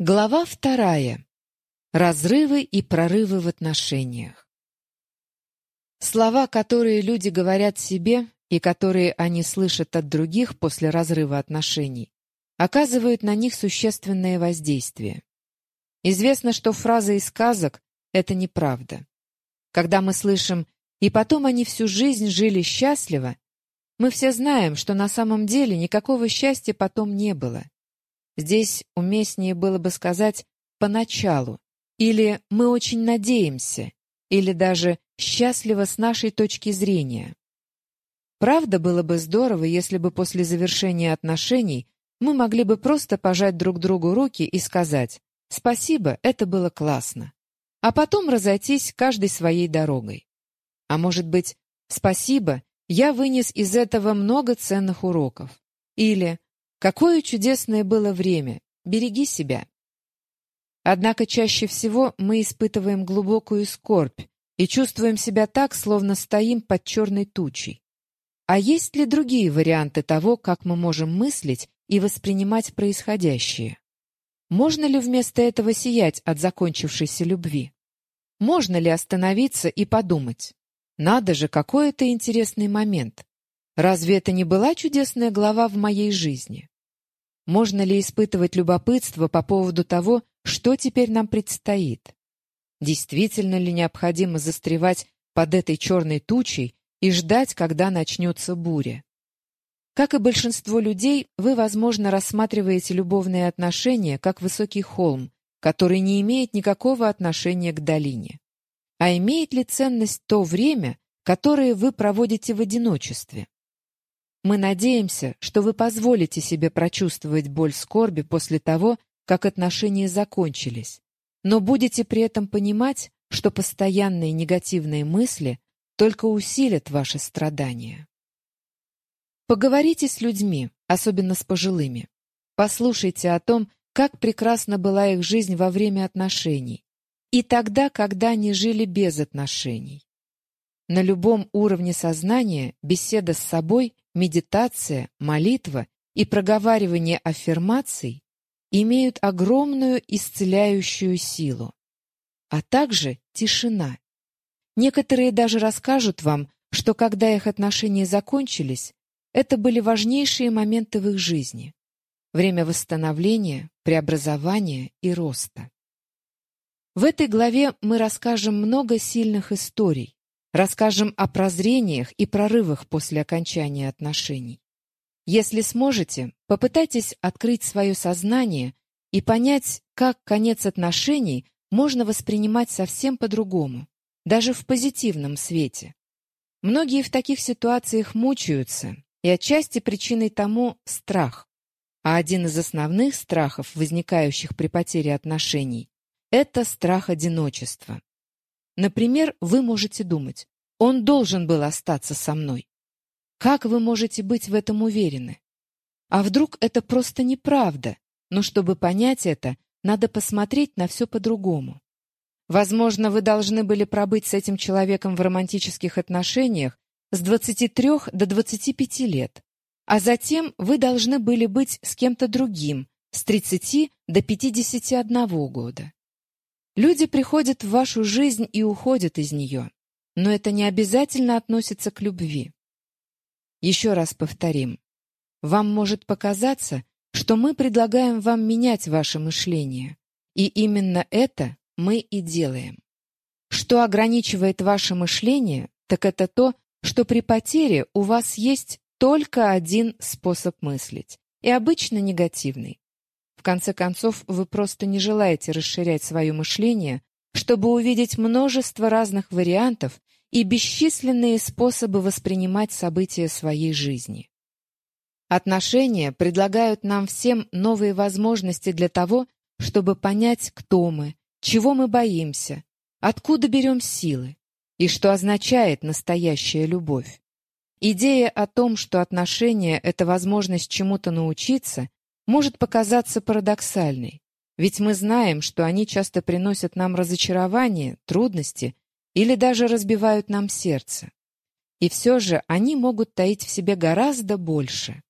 Глава вторая. Разрывы и прорывы в отношениях. Слова, которые люди говорят себе и которые они слышат от других после разрыва отношений, оказывают на них существенное воздействие. Известно, что фраза из сказок — это неправда. Когда мы слышим «и потом они всю жизнь жили счастливо», мы все знаем, что на самом деле никакого счастья потом не было. Здесь уместнее было бы сказать «поначалу» или «мы очень надеемся» или даже «счастливо с нашей точки зрения». Правда, было бы здорово, если бы после завершения отношений мы могли бы просто пожать друг другу руки и сказать «спасибо, это было классно», а потом разойтись каждой своей дорогой. А может быть «спасибо, я вынес из этого много ценных уроков» или Какое чудесное было время! Береги себя! Однако чаще всего мы испытываем глубокую скорбь и чувствуем себя так, словно стоим под черной тучей. А есть ли другие варианты того, как мы можем мыслить и воспринимать происходящее? Можно ли вместо этого сиять от закончившейся любви? Можно ли остановиться и подумать? Надо же, какой это интересный момент. Разве это не была чудесная глава в моей жизни? Можно ли испытывать любопытство по поводу того, что теперь нам предстоит? Действительно ли необходимо застревать под этой черной тучей и ждать, когда начнется буря? Как и большинство людей, вы, возможно, рассматриваете любовные отношения как высокий холм, который не имеет никакого отношения к долине. А имеет ли ценность то время, которое вы проводите в одиночестве? Мы надеемся, что вы позволите себе прочувствовать боль скорби после того, как отношения закончились, но будете при этом понимать, что постоянные негативные мысли только усилят ваши страдания. Поговорите с людьми, особенно с пожилыми. Послушайте о том, как прекрасна была их жизнь во время отношений и тогда, когда они жили без отношений. На любом уровне сознания беседа с собой медитация, молитва и проговаривание аффирмаций имеют огромную исцеляющую силу, а также тишина. Некоторые даже расскажут вам, что когда их отношения закончились, это были важнейшие моменты в их жизни, время восстановления, преобразования и роста. В этой главе мы расскажем много сильных историй, Расскажем о прозрениях и прорывах после окончания отношений. Если сможете, попытайтесь открыть свое сознание и понять, как конец отношений можно воспринимать совсем по-другому, даже в позитивном свете. Многие в таких ситуациях мучаются, и отчасти причиной тому страх. А один из основных страхов, возникающих при потере отношений, это страх одиночества. Например, вы можете думать, он должен был остаться со мной. Как вы можете быть в этом уверены? А вдруг это просто неправда? Но чтобы понять это, надо посмотреть на все по-другому. Возможно, вы должны были пробыть с этим человеком в романтических отношениях с 23 до 25 лет, а затем вы должны были быть с кем-то другим с 30 до 51 года. Люди приходят в вашу жизнь и уходят из нее, но это не обязательно относится к любви. Еще раз повторим. Вам может показаться, что мы предлагаем вам менять ваше мышление, и именно это мы и делаем. Что ограничивает ваше мышление, так это то, что при потере у вас есть только один способ мыслить, и обычно негативный. Конце концов, вы просто не желаете расширять свое мышление, чтобы увидеть множество разных вариантов и бесчисленные способы воспринимать события своей жизни. Отношения предлагают нам всем новые возможности для того, чтобы понять, кто мы, чего мы боимся, откуда берем силы и что означает настоящая любовь. Идея о том, что отношения — это возможность чему-то научиться, может показаться парадоксальной, ведь мы знаем, что они часто приносят нам разочарование, трудности или даже разбивают нам сердце. И все же они могут таить в себе гораздо больше.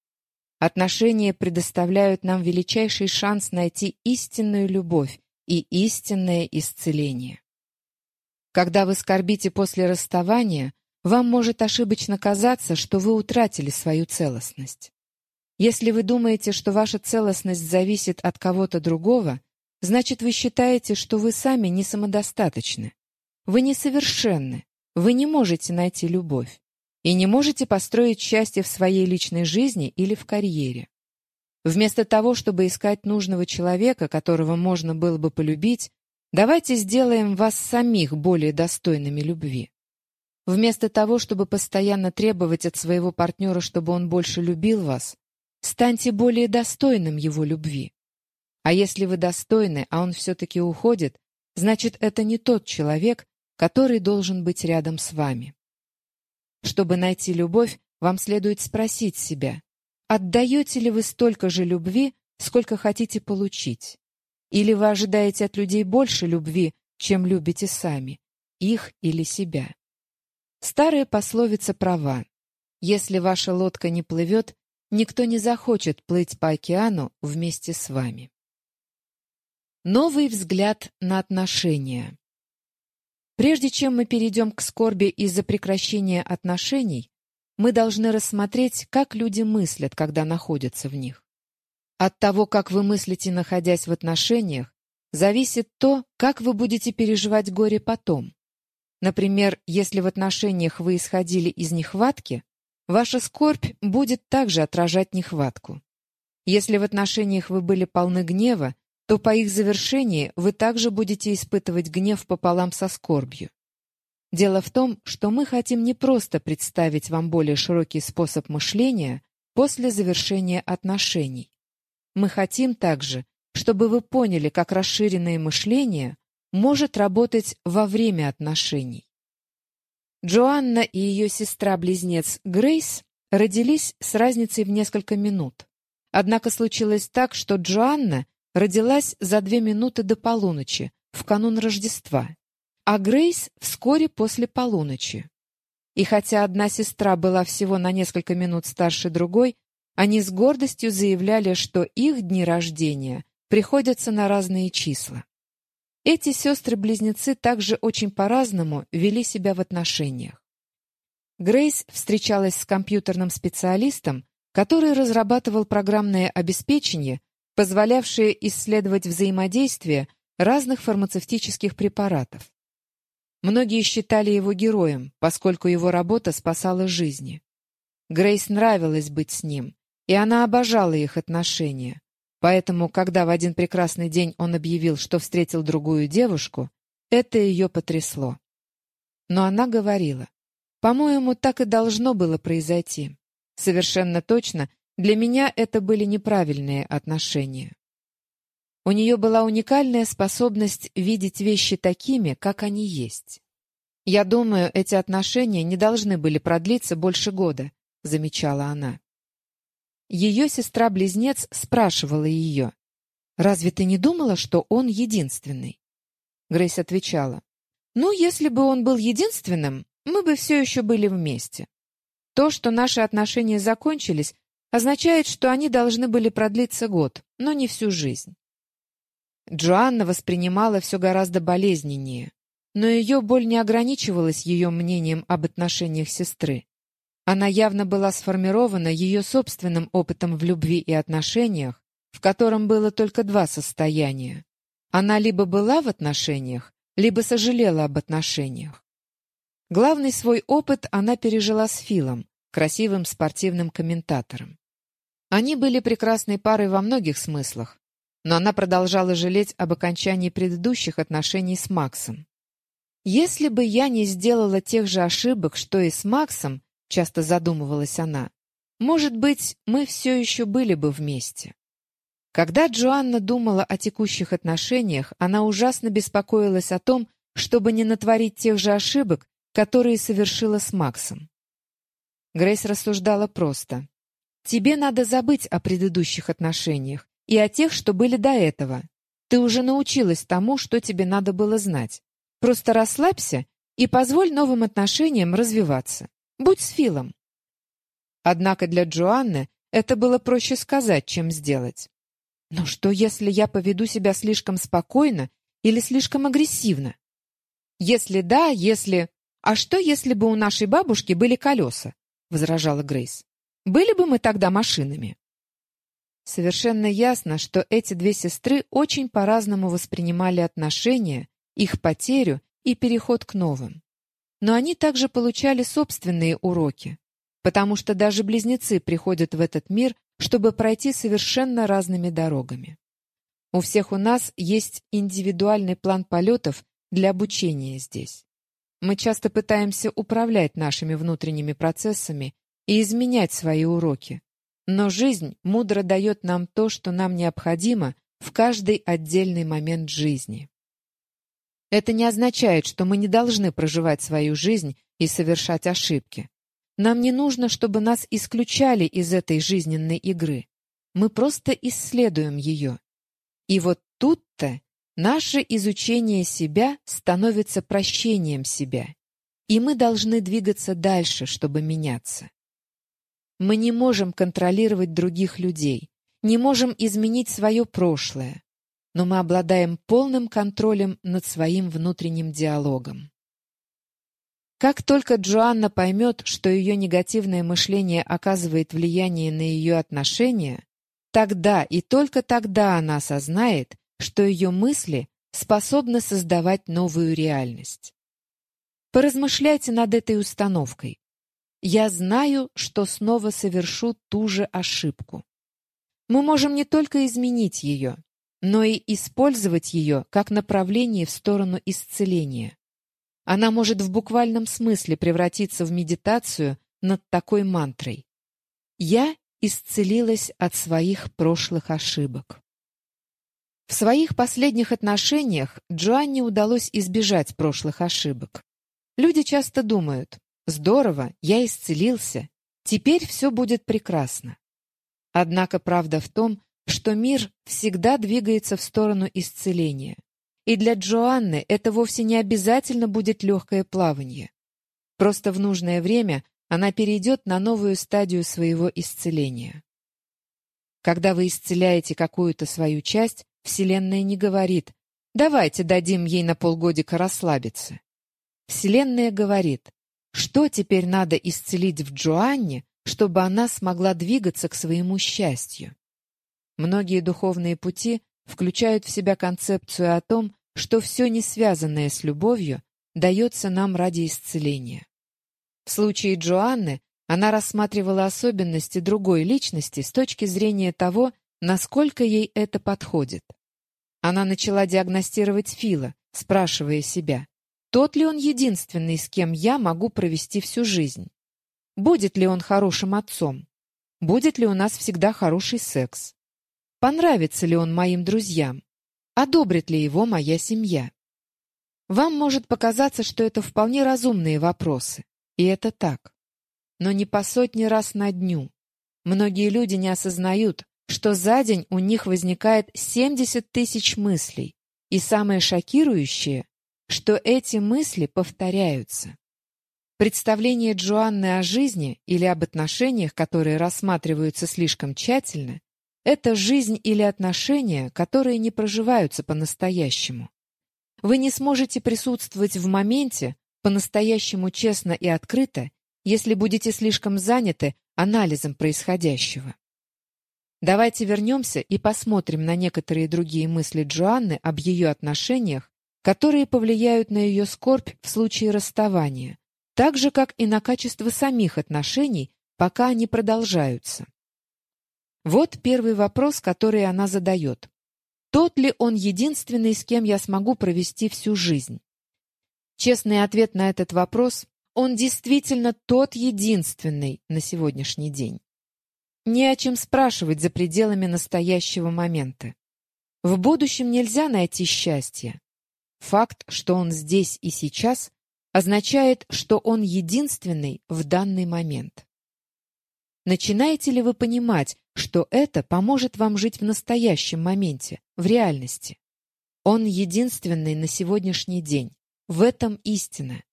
Отношения предоставляют нам величайший шанс найти истинную любовь и истинное исцеление. Когда вы скорбите после расставания, вам может ошибочно казаться, что вы утратили свою целостность. Если вы думаете, что ваша целостность зависит от кого-то другого, значит вы считаете, что вы сами не самодостаточны. Вы несовершенны, вы не можете найти любовь и не можете построить счастье в своей личной жизни или в карьере. Вместо того, чтобы искать нужного человека, которого можно было бы полюбить, давайте сделаем вас самих более достойными любви. Вместо того, чтобы постоянно требовать от своего партнера, чтобы он больше любил вас, станьте более достойным его любви. А если вы достойны, а он все-таки уходит, значит, это не тот человек, который должен быть рядом с вами. Чтобы найти любовь, вам следует спросить себя, отдаете ли вы столько же любви, сколько хотите получить? Или вы ожидаете от людей больше любви, чем любите сами, их или себя? Старая пословица права. Если ваша лодка не плывет, никто не захочет плыть по океану вместе с вами. Новый взгляд на отношения. Прежде чем мы перейдем к скорби из-за прекращения отношений, мы должны рассмотреть, как люди мыслят, когда находятся в них. От того, как вы мыслите, находясь в отношениях, зависит то, как вы будете переживать горе потом. Например, если в отношениях вы исходили из нехватки, ваша скорбь будет также отражать нехватку. Если в отношениях вы были полны гнева, то по их завершении вы также будете испытывать гнев пополам со скорбью. Дело в том, что мы хотим не просто представить вам более широкий способ мышления после завершения отношений. Мы хотим также, чтобы вы поняли, как расширенное мышление может работать во время отношений. Джоанна и ее сестра-близнец Грейс родились с разницей в несколько минут. Однако случилось так, что Джоанна родилась за две минуты до полуночи, в канун Рождества, а Грейс вскоре после полуночи. И хотя одна сестра была всего на несколько минут старше другой, они с гордостью заявляли, что их дни рождения приходятся на разные числа. Эти сестры-близнецы также очень по-разному вели себя в отношениях. Грейс встречалась с компьютерным специалистом, который разрабатывал программное обеспечение, позволявшие исследовать взаимодействие разных фармацевтических препаратов. Многие считали его героем, поскольку его работа спасала жизни. Грейс нравилось быть с ним, и она обожала их отношения. Поэтому, когда в один прекрасный день он объявил, что встретил другую девушку, это ее потрясло. Но она говорила, «По-моему, так и должно было произойти. Совершенно точно для меня это были неправильные отношения. У нее была уникальная способность видеть вещи такими, как они есть. «Я думаю, эти отношения не должны были продлиться больше года», — замечала она. Ее сестра-близнец спрашивала ее, «Разве ты не думала, что он единственный?» Грейс отвечала, «Ну, если бы он был единственным, мы бы все еще были вместе. То, что наши отношения закончились, означает, что они должны были продлиться год, но не всю жизнь. Джоанна воспринимала все гораздо болезненнее, но ее боль не ограничивалась ее мнением об отношениях сестры. Она явно была сформирована ее собственным опытом в любви и отношениях, в котором было только два состояния. Она либо была в отношениях, либо сожалела об отношениях. Главный свой опыт она пережила с Филом, красивым спортивным комментатором. Они были прекрасной парой во многих смыслах, но она продолжала жалеть об окончании предыдущих отношений с Максом. «Если бы я не сделала тех же ошибок, что и с Максом», — часто задумывалась она, «может быть, мы все еще были бы вместе». Когда Джоанна думала о текущих отношениях, она ужасно беспокоилась о том, чтобы не натворить тех же ошибок, которые совершила с Максом. Грейс рассуждала просто. «Тебе надо забыть о предыдущих отношениях и о тех, что были до этого. Ты уже научилась тому, что тебе надо было знать. Просто расслабься и позволь новым отношениям развиваться. Будь с Филом». Однако для Джоанны Это было проще сказать, чем сделать. Но что, если я поведу себя слишком спокойно или слишком агрессивно? Если да, если... А что, если бы у нашей бабушки были колеса? Возражала Грейс. Были бы мы тогда машинами? Совершенно ясно, что эти две сестры очень по-разному воспринимали отношения, их потерю и переход к новым. Но они также получали собственные уроки, потому что даже близнецы приходят в этот мир, чтобы пройти совершенно разными дорогами. У всех у нас есть индивидуальный план полетов для обучения здесь. Мы часто пытаемся управлять нашими внутренними процессами и изменять свои уроки, но жизнь мудро дает нам то, что нам необходимо в каждый отдельный момент жизни. Это не означает, что мы не должны проживать свою жизнь и совершать ошибки. Нам не нужно, чтобы нас исключали из этой жизненной игры. Мы просто исследуем ее. И вот тут-то наше изучение себя становится прощением себя. И мы должны двигаться дальше, чтобы меняться. Мы не можем контролировать других людей, не можем изменить свое прошлое, но мы обладаем полным контролем над своим внутренним диалогом. Как только Джоанна поймет, что ее негативное мышление оказывает влияние на ее отношения, тогда и только тогда она осознает, что ее мысли способны создавать новую реальность. Поразмышляйте над этой установкой. Я знаю, что снова совершу ту же ошибку. Мы можем не только изменить ее, но и использовать ее как направление в сторону исцеления. Она может в буквальном смысле превратиться в медитацию над такой мантрой. «Я исцелилась от своих прошлых ошибок». В своих последних отношениях Джоанне удалось избежать прошлых ошибок. Люди часто думают, «Здорово, я исцелился, теперь все будет прекрасно». Однако правда в том, что мир всегда двигается в сторону исцеления. И для Джоанны это вовсе не обязательно будет легкое плавание. Просто в нужное время она перейдет на новую стадию своего исцеления. Когда вы исцеляете какую-то свою часть, Вселенная не говорит «давайте дадим ей на полгодика расслабиться». Вселенная говорит «что теперь надо исцелить в Джоанне, чтобы она смогла двигаться к своему счастью?» Многие духовные пути включают в себя концепцию о том, что все не связанное с любовью дается нам ради исцеления. В случае Джоанны она рассматривала особенности другой личности с точки зрения того, насколько ей это подходит. Она начала диагностировать Фила, спрашивая себя, тот ли он единственный, с кем я могу провести всю жизнь? Будет ли он хорошим отцом? Будет ли у нас всегда хороший секс? Понравится ли он моим друзьям? Одобрит ли его моя семья? Вам может показаться, что это вполне разумные вопросы, и это так. Но не по сотни раз на дню. Многие люди не осознают, что за день у них возникает 70 тысяч мыслей, и самое шокирующее, что эти мысли повторяются. Представление Джоанны о жизни или об отношениях, которые рассматриваются слишком тщательно, это жизнь или отношения, которые не проживаются по-настоящему. Вы не сможете присутствовать в моменте по-настоящему честно и открыто, если будете слишком заняты анализом происходящего. Давайте вернемся и посмотрим на некоторые другие мысли Джоанны об ее отношениях, которые повлияют на ее скорбь в случае расставания, так же, как и на качество самих отношений, пока они продолжаются. Вот первый вопрос, который она задает. Тот ли он единственный, с кем я смогу провести всю жизнь? Честный ответ на этот вопрос – он действительно тот единственный на сегодняшний день. Не о чем спрашивать за пределами настоящего момента. В будущем нельзя найти счастье. Факт, что он здесь и сейчас, означает, что он единственный в данный момент. Начинаете ли вы понимать, что это поможет вам жить в настоящем моменте, в реальности? Он единственный на сегодняшний день. В этом истина.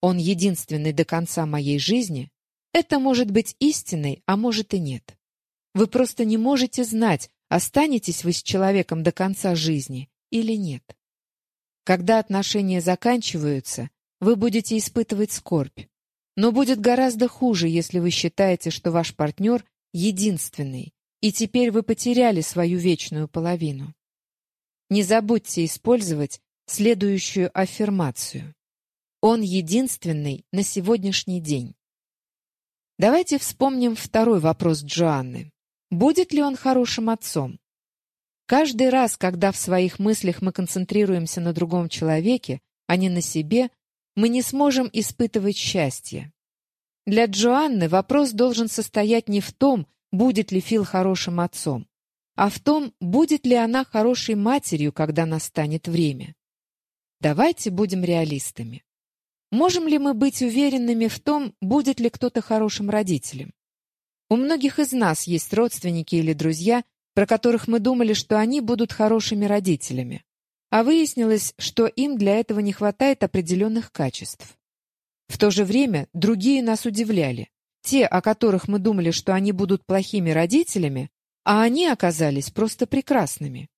Он единственный до конца моей жизни. Это может быть истиной, а может и нет. Вы просто не можете знать, останетесь вы с человеком до конца жизни или нет. Когда отношения заканчиваются, вы будете испытывать скорбь. Но будет гораздо хуже, если вы считаете, что ваш партнер единственный, и теперь вы потеряли свою вечную половину. Не забудьте использовать следующую аффирмацию. Он единственный на сегодняшний день. Давайте вспомним второй вопрос Джоанны. Будет ли он хорошим отцом? Каждый раз, когда в своих мыслях мы концентрируемся на другом человеке, а не на себе, мы не сможем испытывать счастье. Для Джоанны вопрос должен состоять не в том, будет ли Фил хорошим отцом, а в том, будет ли она хорошей матерью, когда настанет время. Давайте будем реалистами. Можем ли мы быть уверенными в том, будет ли кто-то хорошим родителем? У многих из нас есть родственники или друзья, про которых мы думали, что они будут хорошими родителями, а выяснилось, что им для этого не хватает определенных качеств. В то же время другие нас удивляли. Те, о которых мы думали, что они будут плохими родителями, а они оказались просто прекрасными.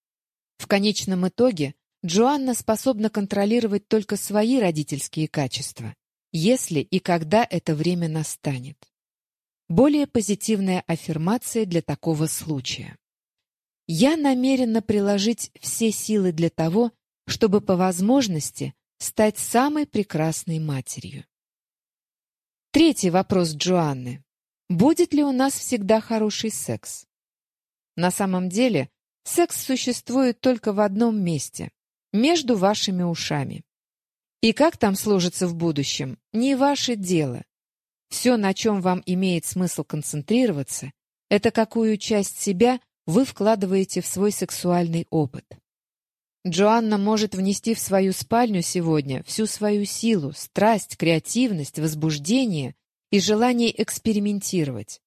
В конечном итоге Джоанна способна контролировать только свои родительские качества, если и когда это время настанет. Более позитивная аффирмация для такого случая. Я намерена приложить все силы для того, чтобы по возможности стать самой прекрасной матерью. Третий вопрос Джоанны. Будет ли у нас всегда хороший секс? На самом деле, секс существует только в одном месте – между вашими ушами. И как там сложится в будущем, не ваше дело. Все, на чем вам имеет смысл концентрироваться, это какую часть себя вы вкладываете в свой сексуальный опыт. Джоанна может внести в свою спальню сегодня всю свою силу, страсть, креативность, возбуждение и желание экспериментировать.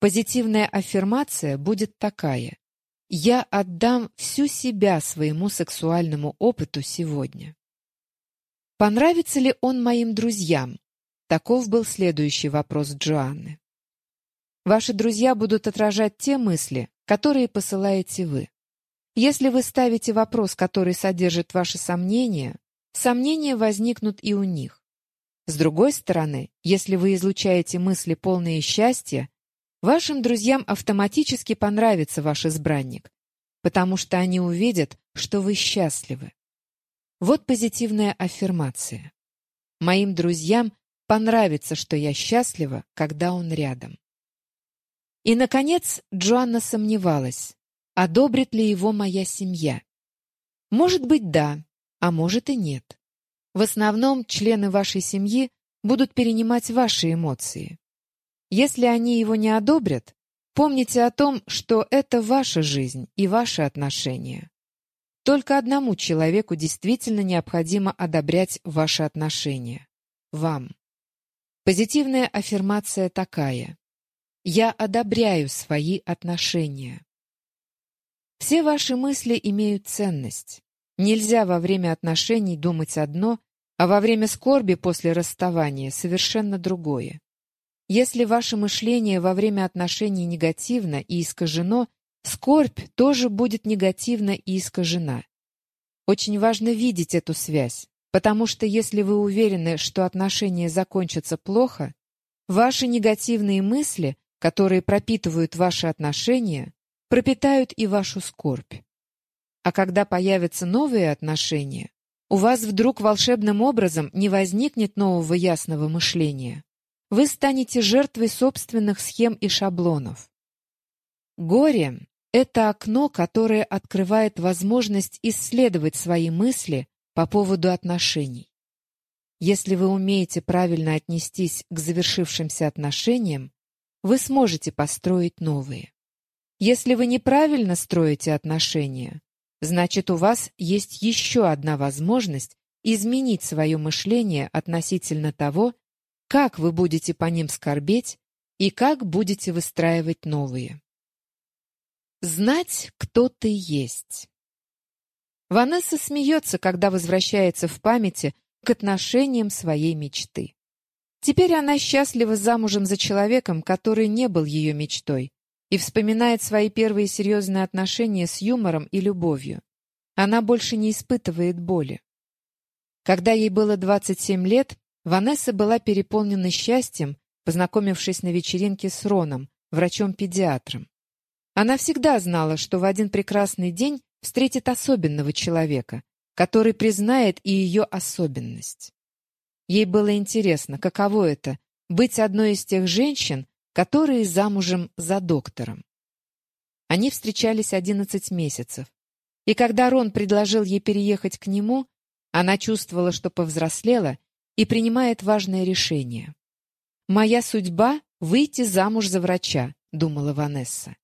Позитивная аффирмация будет такая. «Я отдам всю себя своему сексуальному опыту сегодня». Понравится ли он моим друзьям? Таков был следующий вопрос Джоанны. Ваши друзья будут отражать те мысли, которые посылаете вы. Если вы ставите вопрос, который содержит ваши сомнения, сомнения возникнут и у них. С другой стороны, если вы излучаете мысли полные счастья, вашим друзьям автоматически понравится ваш избранник, потому что они увидят, что вы счастливы. Вот позитивная аффирмация. Моим друзьям понравится, что я счастлива, когда он рядом. И, наконец, Джоанна сомневалась одобрит ли его моя семья. Может быть, да, а может и нет. В основном члены вашей семьи будут перенимать ваши эмоции. Если они его не одобрят, помните о том, что это ваша жизнь и ваши отношения. Только одному человеку действительно необходимо одобрять ваши отношения. Вам. Позитивная аффирмация такая. Я одобряю свои отношения. Все ваши мысли имеют ценность. Нельзя во время отношений думать одно, а во время скорби после расставания совершенно другое. Если ваше мышление во время отношений негативно и искажено, скорбь тоже будет негативна и искажена. Очень важно видеть эту связь, потому что если вы уверены, что отношения закончатся плохо, ваши негативные мысли, которые пропитывают ваши отношения, пропитают и вашу скорбь. А когда появятся новые отношения, у вас вдруг волшебным образом не возникнет нового ясного мышления. Вы станете жертвой собственных схем и шаблонов. Горе — это окно, которое открывает возможность исследовать свои мысли по поводу отношений. Если вы умеете правильно отнестись к завершившимся отношениям, вы сможете построить новые. Если вы неправильно строите отношения, значит, у вас есть еще одна возможность изменить свое мышление относительно того, как вы будете по ним скорбеть и как будете выстраивать новые. Знать, кто ты есть. Ванесса смеется, когда возвращается в памяти к отношениям своей мечты. Теперь она счастлива замужем за человеком, который не был ее мечтой, и вспоминает свои первые серьезные отношения с юмором и любовью. Она больше не испытывает боли. Когда ей было 27 лет, Ванесса была переполнена счастьем, познакомившись на вечеринке с Роном, врачом-педиатром. Она всегда знала, что в один прекрасный день встретит особенного человека, который признает и ее особенность. Ей было интересно, каково это — быть одной из тех женщин, которые замужем за доктором. Они встречались 11 месяцев, и когда Рон предложил ей переехать к нему, она чувствовала, что повзрослела и принимает важное решение. «Моя судьба — выйти замуж за врача», — думала Ванесса.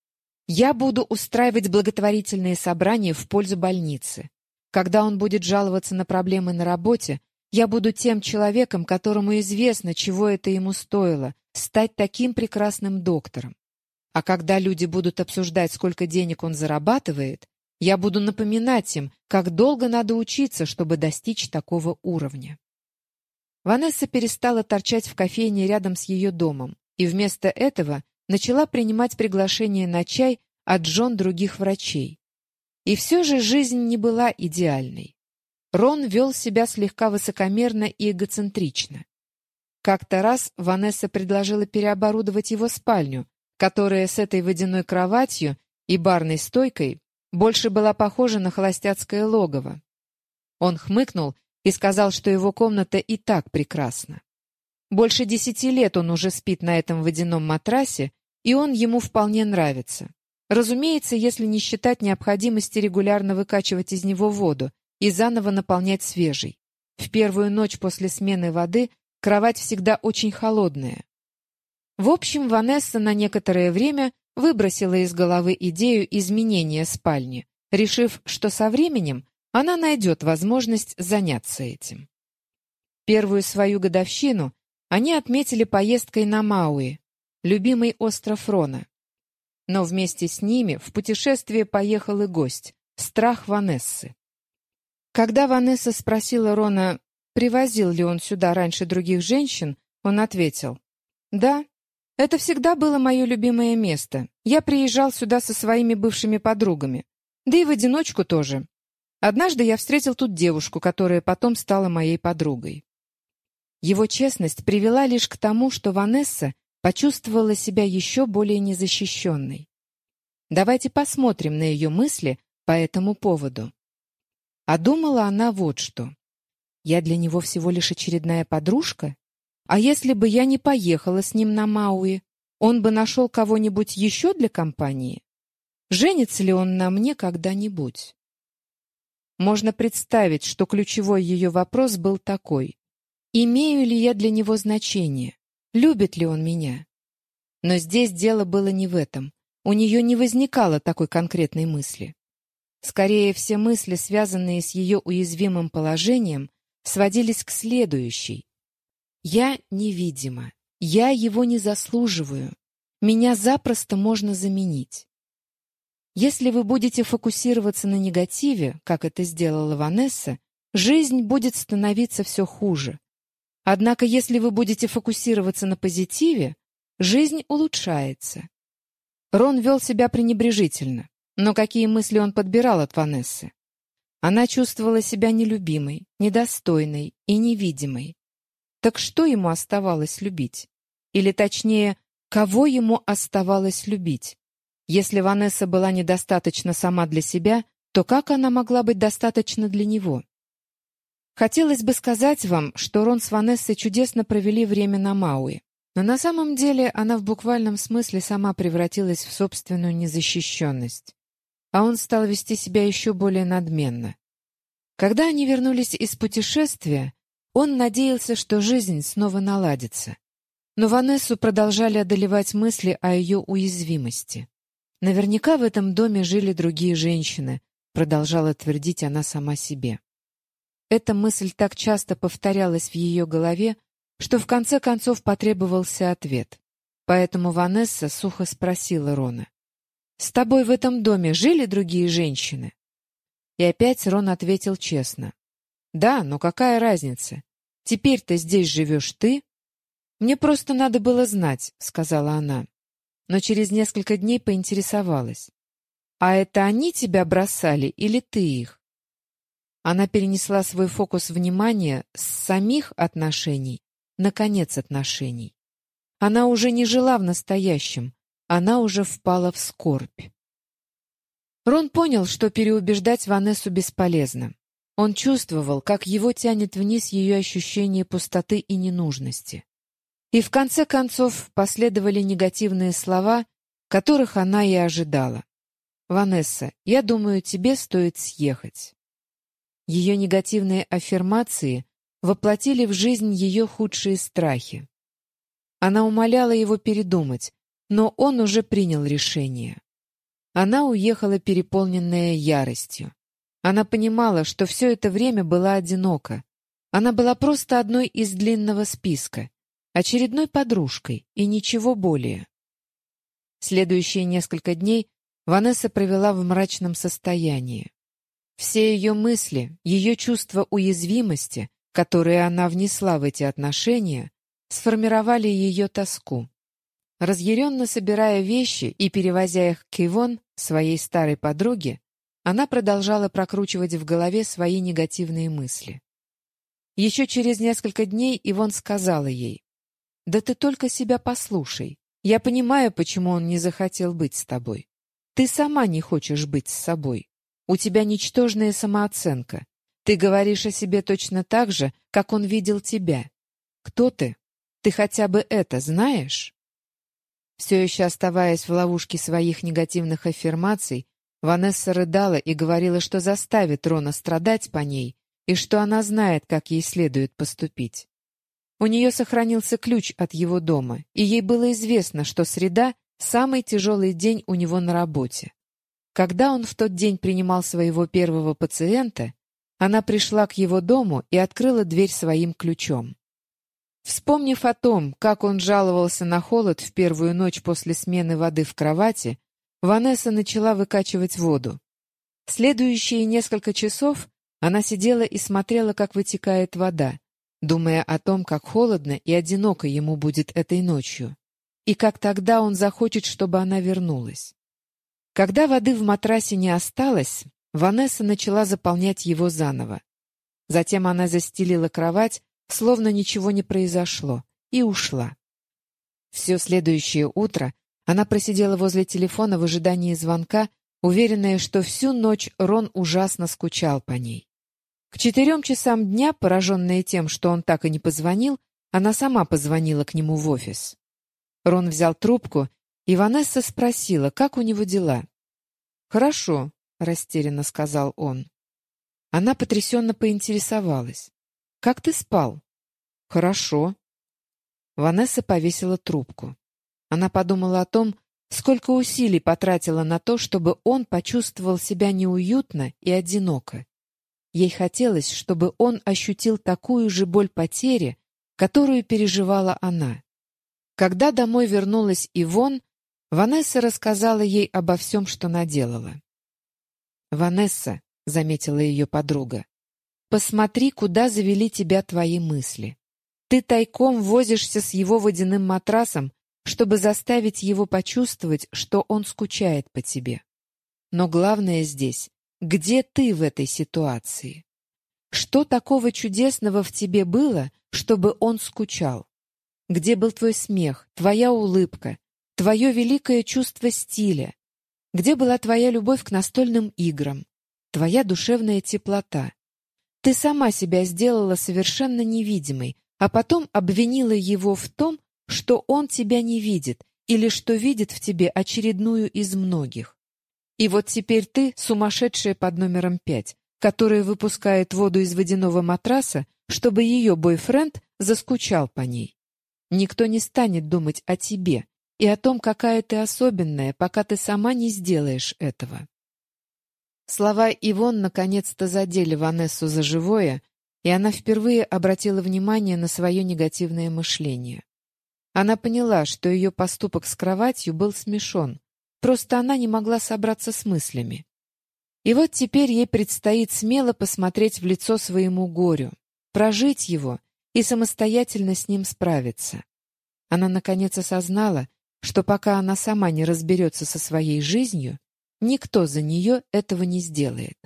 «Я буду устраивать благотворительные собрания в пользу больницы. Когда он будет жаловаться на проблемы на работе, я буду тем человеком, которому известно, чего это ему стоило, стать таким прекрасным доктором. А когда люди будут обсуждать, сколько денег он зарабатывает, я буду напоминать им, как долго надо учиться, чтобы достичь такого уровня. Ванесса перестала торчать в кофейне рядом с ее домом и вместо этого начала принимать приглашения на чай от жен других врачей. И все же жизнь не была идеальной. Рон вел себя слегка высокомерно и эгоцентрично. Как-то раз Ванесса предложила переоборудовать его спальню, которая с этой водяной кроватью и барной стойкой больше была похожа на холостяцкое логово. Он хмыкнул и сказал, что его комната и так прекрасна. Больше десяти лет он уже спит на этом водяном матрасе, и он ему вполне нравится. Разумеется, если не считать необходимости регулярно выкачивать из него воду и заново наполнять свежей. В первую ночь после смены воды кровать всегда очень холодная. В общем, Ванесса на некоторое время выбросила из головы идею изменения спальни, решив, что со временем она найдет возможность заняться этим. Первую свою годовщину они отметили поездкой на Мауи, любимый остров Рона. Но вместе с ними в путешествие поехал и гость, страх Ванессы. Когда Ванесса спросила Рона, привозил ли он сюда раньше других женщин, он ответил, «Да, это всегда было мое любимое место. Я приезжал сюда со своими бывшими подругами. Да и в одиночку тоже. Однажды я встретил тут девушку, которая потом стала моей подругой. Его честность привела лишь к тому, что Ванесса почувствовала себя еще более незащищенной. Давайте посмотрим на ее мысли по этому поводу. А думала она вот что. Я для него всего лишь очередная подружка? А если бы я не поехала с ним на Мауи, он бы нашел кого-нибудь еще для компании? Женится ли он на мне когда-нибудь? Можно представить, что ключевой ее вопрос был такой. Имею ли я для него значение? Любит ли он меня? Но здесь дело было не в этом. У нее не возникало такой конкретной мысли. Скорее, все мысли, связанные с ее уязвимым положением, сводились к следующей. Я невидима. Я его не заслуживаю. Меня запросто можно заменить. Если вы будете фокусироваться на негативе, как это сделала Ванесса, жизнь будет становиться все хуже. Однако, если вы будете фокусироваться на позитиве, жизнь улучшается. Рон вел себя пренебрежительно, но какие мысли он подбирал от Ванессы? Она чувствовала себя нелюбимой, недостойной и невидимой. Так что ему оставалось любить? Или точнее, кого ему оставалось любить? Если Ванесса была недостаточно сама для себя, то как она могла быть достаточно для него? Хотелось бы сказать вам, что Рон с Ванессой чудесно провели время на Мауи. Но на самом деле она в буквальном смысле сама превратилась в собственную незащищенность. А он стал вести себя еще более надменно. Когда они вернулись из путешествия, он надеялся, что жизнь снова наладится. Но Ванессу продолжали одолевать мысли о ее уязвимости. Наверняка в этом доме жили другие женщины, продолжала твердить она сама себе. Эта мысль так часто повторялась в ее голове, что в конце концов потребовался ответ. Поэтому Ванесса сухо спросила Рона. «С тобой в этом доме жили другие женщины?» И опять Рон ответил честно. Да, но какая разница? Теперь-то здесь живешь ты. Мне просто надо было знать, сказала она. но через несколько дней поинтересовалась. «А это они тебя бросали или ты их?» Она перенесла свой фокус внимания с самих отношений на конец отношений. Она уже не жила в настоящем, она уже впала в скорбь. Рон понял, что переубеждать Ванессу бесполезно. Он чувствовал, как его тянет вниз ее ощущение пустоты и ненужности. И в конце концов последовали негативные слова, которых она и ожидала. «Ванесса, я думаю, тебе стоит съехать». Ее негативные аффирмации воплотили в жизнь ее худшие страхи. Она умоляла его передумать, но он уже принял решение. Она уехала переполненная яростью. Она понимала, что все это время была одинока. Она была просто одной из длинного списка, очередной подружкой и ничего более. Следующие несколько дней Ванесса провела в мрачном состоянии. Все ее мысли, ее чувство уязвимости, которые она внесла в эти отношения, сформировали ее тоску. Разъяренно собирая вещи и перевозя их к Ивон, своей старой подруге, она продолжала прокручивать в голове свои негативные мысли. Еще через несколько дней Ивон сказала ей, «Да ты только себя послушай. Я понимаю, почему он не захотел быть с тобой. Ты сама не хочешь быть с собой. У тебя ничтожная самооценка. Ты говоришь о себе точно так же, как он видел тебя. Кто ты? Ты хотя бы это знаешь? Все еще оставаясь в ловушке своих негативных аффирмаций, Ванесса рыдала и говорила, что заставит Рона страдать по ней и что она знает, как ей следует поступить. У нее сохранился ключ от его дома, и ей было известно, что среда — самый тяжелый день у него на работе. Когда он в тот день принимал своего первого пациента, она пришла к его дому и открыла дверь своим ключом. Вспомнив о том, как он жаловался на холод в первую ночь после смены воды в кровати, Ванесса начала выкачивать воду. Следующие несколько часов она сидела и смотрела, как вытекает вода, думая о том, как холодно и одиноко ему будет этой ночью, и как тогда он захочет, чтобы она вернулась. Когда воды в матрасе не осталось, Ванесса начала заполнять его заново. Затем она застелила кровать, словно ничего не произошло, и ушла. Все следующее утро она просидела возле телефона в ожидании звонка, уверенная, что всю ночь Рон ужасно скучал по ней. К четырем часам дня, пораженная тем, что он так и не позвонил, она сама позвонила к нему в офис. Рон взял трубку и Ванесса спросила, как у него дела. «Хорошо», — растерянно сказал он. Она потрясенно поинтересовалась. «Как ты спал?» «Хорошо». Ванесса повесила трубку. Она подумала о том, сколько усилий потратила на то, чтобы он почувствовал себя неуютно и одиноко. Ей хотелось, чтобы он ощутил такую же боль потери, которую переживала она. Когда домой вернулась Ивон, Ванесса рассказала ей обо всем, что наделала. «Ванесса», — заметила ее подруга, — «посмотри, куда завели тебя твои мысли. Ты тайком возишься с его водяным матрасом, чтобы заставить его почувствовать, что он скучает по тебе. Но главное здесь, где ты в этой ситуации? Что такого чудесного в тебе было, чтобы он скучал? Где был твой смех, твоя улыбка, твое великое чувство стиля? Где была твоя любовь к настольным играм, твоя душевная теплота? Ты сама себя сделала совершенно невидимой, а потом обвинила его в том, что он тебя не видит или что видит в тебе очередную из многих. И вот теперь ты сумасшедшая под номером пять, которая выпускает воду из водяного матраса, чтобы ее бойфренд заскучал по ней. Никто не станет думать о тебе и о том, какая ты особенная, пока ты сама не сделаешь этого. Слова Ивон наконец-то задели Ванессу за живое, и она впервые обратила внимание на свое негативное мышление. Она поняла, что ее поступок с кроватью был смешон, просто она не могла собраться с мыслями. И вот теперь ей предстоит смело посмотреть в лицо своему горю, прожить его и самостоятельно с ним справиться. Она наконец осознала, что пока она сама не разберется со своей жизнью, никто за нее этого не сделает.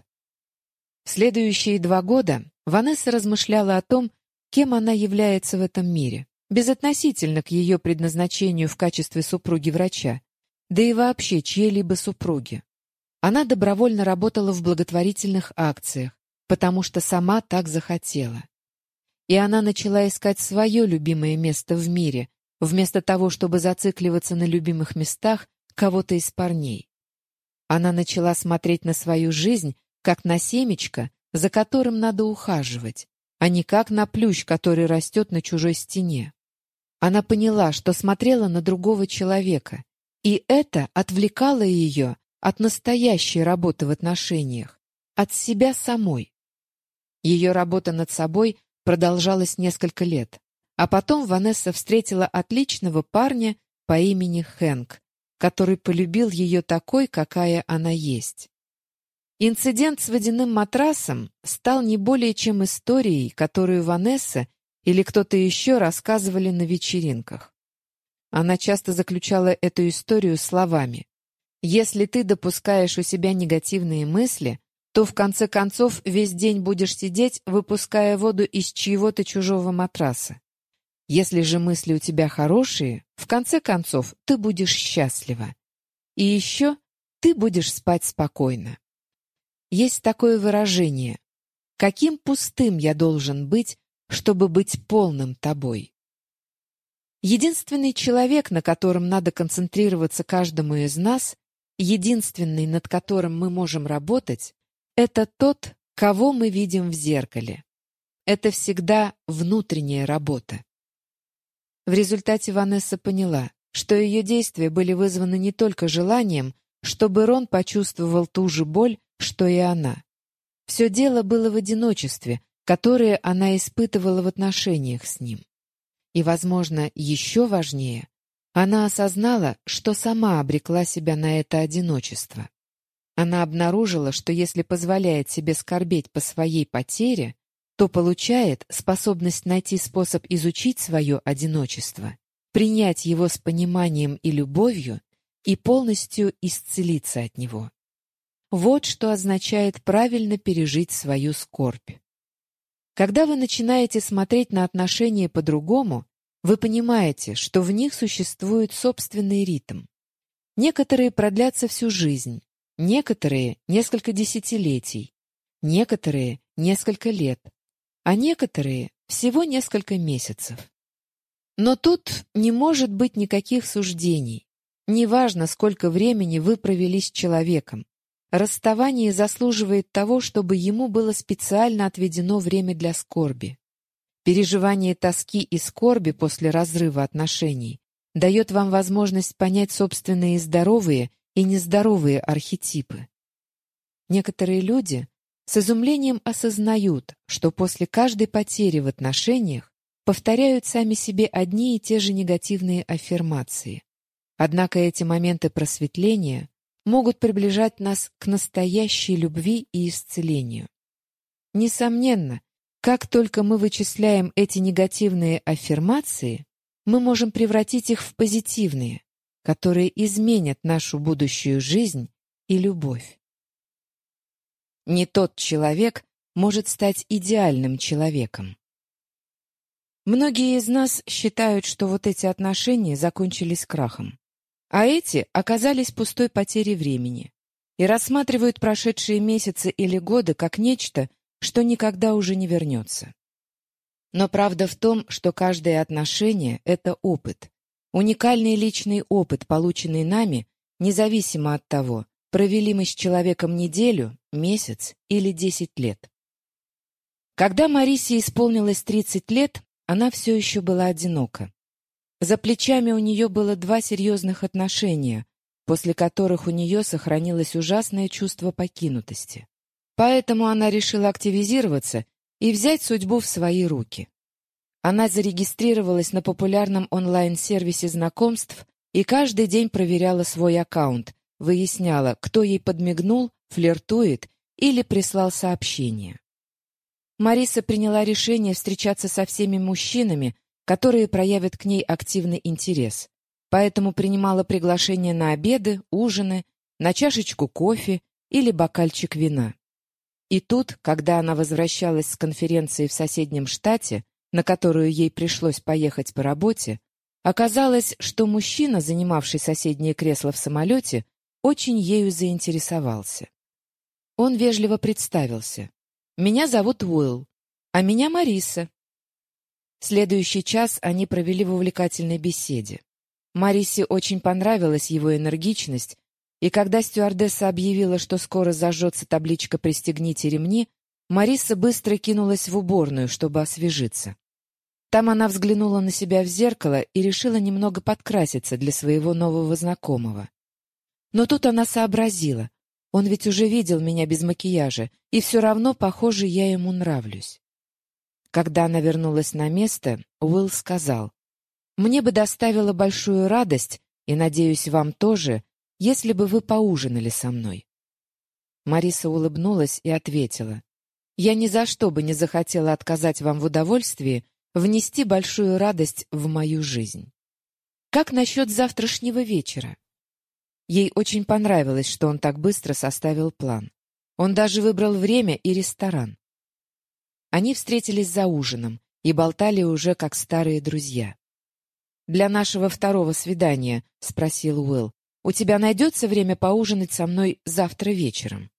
В следующие два года Ванесса размышляла о том, кем она является в этом мире, безотносительно к ее предназначению в качестве супруги врача, да и вообще чьей-либо супруги. Она добровольно работала в благотворительных акциях, потому что сама так захотела. И она начала искать свое любимое место в мире, вместо того, чтобы зацикливаться на любимых местах кого-то из парней. Она начала смотреть на свою жизнь как на семечко, за которым надо ухаживать, а не как на плющ, который растет на чужой стене. Она поняла, что смотрела на другого человека, и это отвлекало ее от настоящей работы в отношениях, от себя самой. Ее работа над собой продолжалась несколько лет, а потом Ванесса встретила отличного парня по имени Хэнк, который полюбил ее такой, какая она есть. Инцидент с водяным матрасом стал не более чем историей, которую Ванесса или кто-то еще рассказывали на вечеринках. Она часто заключала эту историю словами «Если ты допускаешь у себя негативные мысли, то в конце концов весь день будешь сидеть, выпуская воду из чьего-то чужого матраса. Если же мысли у тебя хорошие, в конце концов ты будешь счастлива. И еще ты будешь спать спокойно. Есть такое выражение «Каким пустым я должен быть, чтобы быть полным тобой?» Единственный человек, на котором надо концентрироваться каждому из нас, единственный, над которым мы можем работать, это тот, кого мы видим в зеркале. Это всегда внутренняя работа. В результате Ванесса поняла, что ее действия были вызваны не только желанием, чтобы Рон почувствовал ту же боль, что и она. Все дело было в одиночестве, которое она испытывала в отношениях с ним. И, возможно, еще важнее, она осознала, что сама обрекла себя на это одиночество. Она обнаружила, что если позволяет себе скорбеть по своей потере, то получает способность найти способ изучить свое одиночество, принять его с пониманием и любовью и полностью исцелиться от него. Вот что означает правильно пережить свою скорбь. Когда вы начинаете смотреть на отношения по-другому, вы понимаете, что в них существует собственный ритм. Некоторые продлятся всю жизнь, некоторые — несколько десятилетий, некоторые — несколько лет, а некоторые — всего несколько месяцев. Но тут не может быть никаких суждений. Неважно, сколько времени вы провели с человеком, Расставание заслуживает того, чтобы ему было специально отведено время для скорби. Переживание тоски и скорби после разрыва отношений дает вам возможность понять собственные здоровые и нездоровые архетипы. Некоторые люди с изумлением осознают, что после каждой потери в отношениях повторяют сами себе одни и те же негативные аффирмации. Однако эти моменты просветления могут приближать нас к настоящей любви и исцелению. Несомненно, как только мы вычисляем эти негативные аффирмации, мы можем превратить их в позитивные, которые изменят нашу будущую жизнь и любовь. Не тот человек может стать идеальным человеком. Многие из нас считают, что вот эти отношения закончились крахом. А эти оказались пустой потерей времени и рассматривают прошедшие месяцы или годы как нечто, что никогда уже не вернется. Но правда в том, что каждое отношение — это опыт. Уникальный личный опыт, полученный нами, независимо от того, провели мы с человеком неделю, месяц или десять лет. Когда Марисе исполнилось 30 лет, она все еще была одинока. За плечами у нее было два серьезных отношения, после которых у нее сохранилось ужасное чувство покинутости. Поэтому она решила активизироваться и взять судьбу в свои руки. Она зарегистрировалась на популярном онлайн-сервисе знакомств и каждый день проверяла свой аккаунт, выясняла, кто ей подмигнул, флиртует или прислал сообщение. Мариса приняла решение встречаться со всеми мужчинами, которые проявят к ней активный интерес. поэтому принимала приглашения на обеды, ужины, на чашечку кофе или бокальчик вина. И тут, когда она возвращалась с конференции в соседнем штате, на которую ей пришлось поехать по работе, оказалось, что мужчина, занимавший соседнее кресло в самолете, очень ею заинтересовался. Он вежливо представился. «Меня зовут Уилл, а меня Мариса». Следующий час они провели в увлекательной беседе. Марисе очень понравилась его энергичность, и когда стюардесса объявила, что скоро зажжется табличка «Пристегните ремни», Мариса быстро кинулась в уборную, чтобы освежиться. Там она взглянула на себя в зеркало и решила немного подкраситься для своего нового знакомого. Но тут она сообразила. Он ведь уже видел меня без макияжа, и все равно, похоже, я ему нравлюсь. Когда она вернулась на место, Уилл сказал, «Мне бы доставило большую радость, и, надеюсь, вам тоже, если бы вы поужинали со мной». Мариса улыбнулась и ответила, «Я ни за что бы не захотела отказать вам в удовольствии внести большую радость в мою жизнь. Как насчет завтрашнего вечера?» Ей очень понравилось, что он так быстро составил план. Он даже выбрал время и ресторан. Они встретились за ужином и болтали уже как старые друзья. «Для нашего второго свидания», — спросил Уилл, у тебя найдется время поужинать со мной завтра вечером?»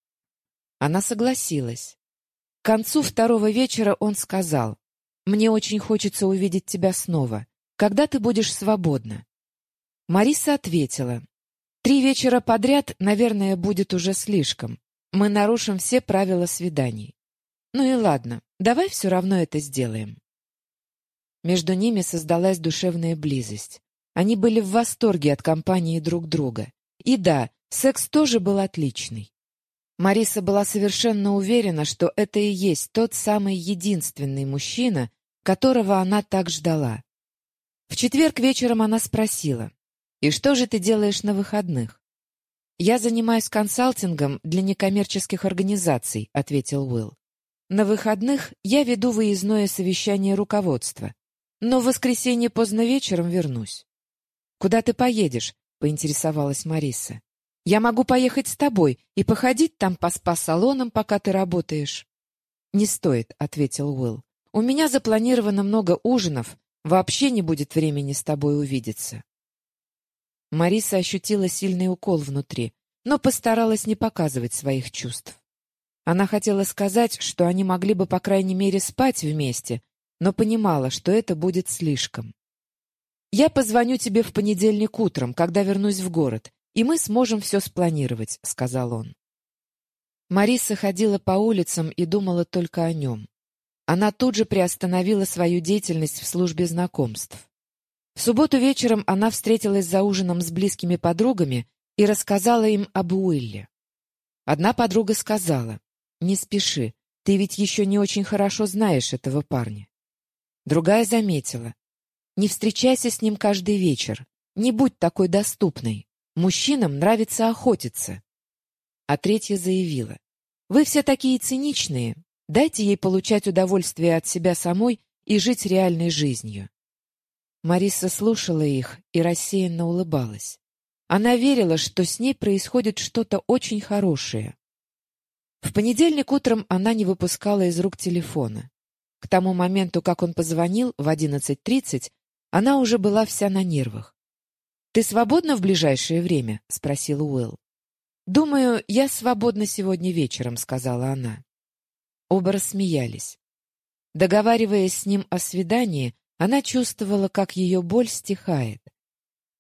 Она согласилась. К концу второго вечера он сказал, «Мне очень хочется увидеть тебя снова. Когда ты будешь свободна?» Мариса ответила, «Три вечера подряд, наверное, будет уже слишком. Мы нарушим все правила свиданий. Ну и ладно, давай все равно это сделаем». Между ними создалась душевная близость. Они были в восторге от компании друг друга. И да, секс тоже был отличный. Мариса была совершенно уверена, что это и есть тот самый единственный мужчина, которого она так ждала. В четверг вечером она спросила, «И что же ты делаешь на выходных?» «Я занимаюсь консалтингом для некоммерческих организаций», — ответил Уилл. «На выходных я веду выездное совещание руководства, но в воскресенье поздно вечером вернусь». «Куда ты поедешь?» — поинтересовалась Мариса. «Я могу поехать с тобой и походить там по спа-салонам, пока ты работаешь». «Не стоит», — ответил Уилл. «У меня запланировано много ужинов. Вообще не будет времени с тобой увидеться». Мариса ощутила сильный укол внутри, но постаралась не показывать своих чувств. Она хотела сказать, что они могли бы, по крайней мере, спать вместе, но понимала, что это будет слишком. «Я позвоню тебе в понедельник утром, когда вернусь в город, и мы сможем все спланировать», — сказал он. Мариса ходила по улицам и думала только о нем. Она тут же приостановила свою деятельность в службе знакомств. В субботу вечером она встретилась за ужином с близкими подругами и рассказала им об Уилле. Одна подруга сказала, «Не спеши, ты ведь еще не очень хорошо знаешь этого парня». Другая заметила, не встречайся с ним каждый вечер. Не будь такой доступной. Мужчинам нравится охотиться. А третья заявила. Вы все такие циничные. Дайте ей получать удовольствие от себя самой и жить реальной жизнью. Мариса слушала их и рассеянно улыбалась. Она верила, что с ней происходит что-то очень хорошее. В понедельник утром она не выпускала из рук телефона. К тому моменту, как он позвонил в 11.30, она уже была вся на нервах. «Ты свободна в ближайшее время?» — спросил Уилл. «Думаю, я свободна сегодня вечером», — сказала она. Оба рассмеялись. Договариваясь с ним о свидании, она чувствовала, как ее боль стихает.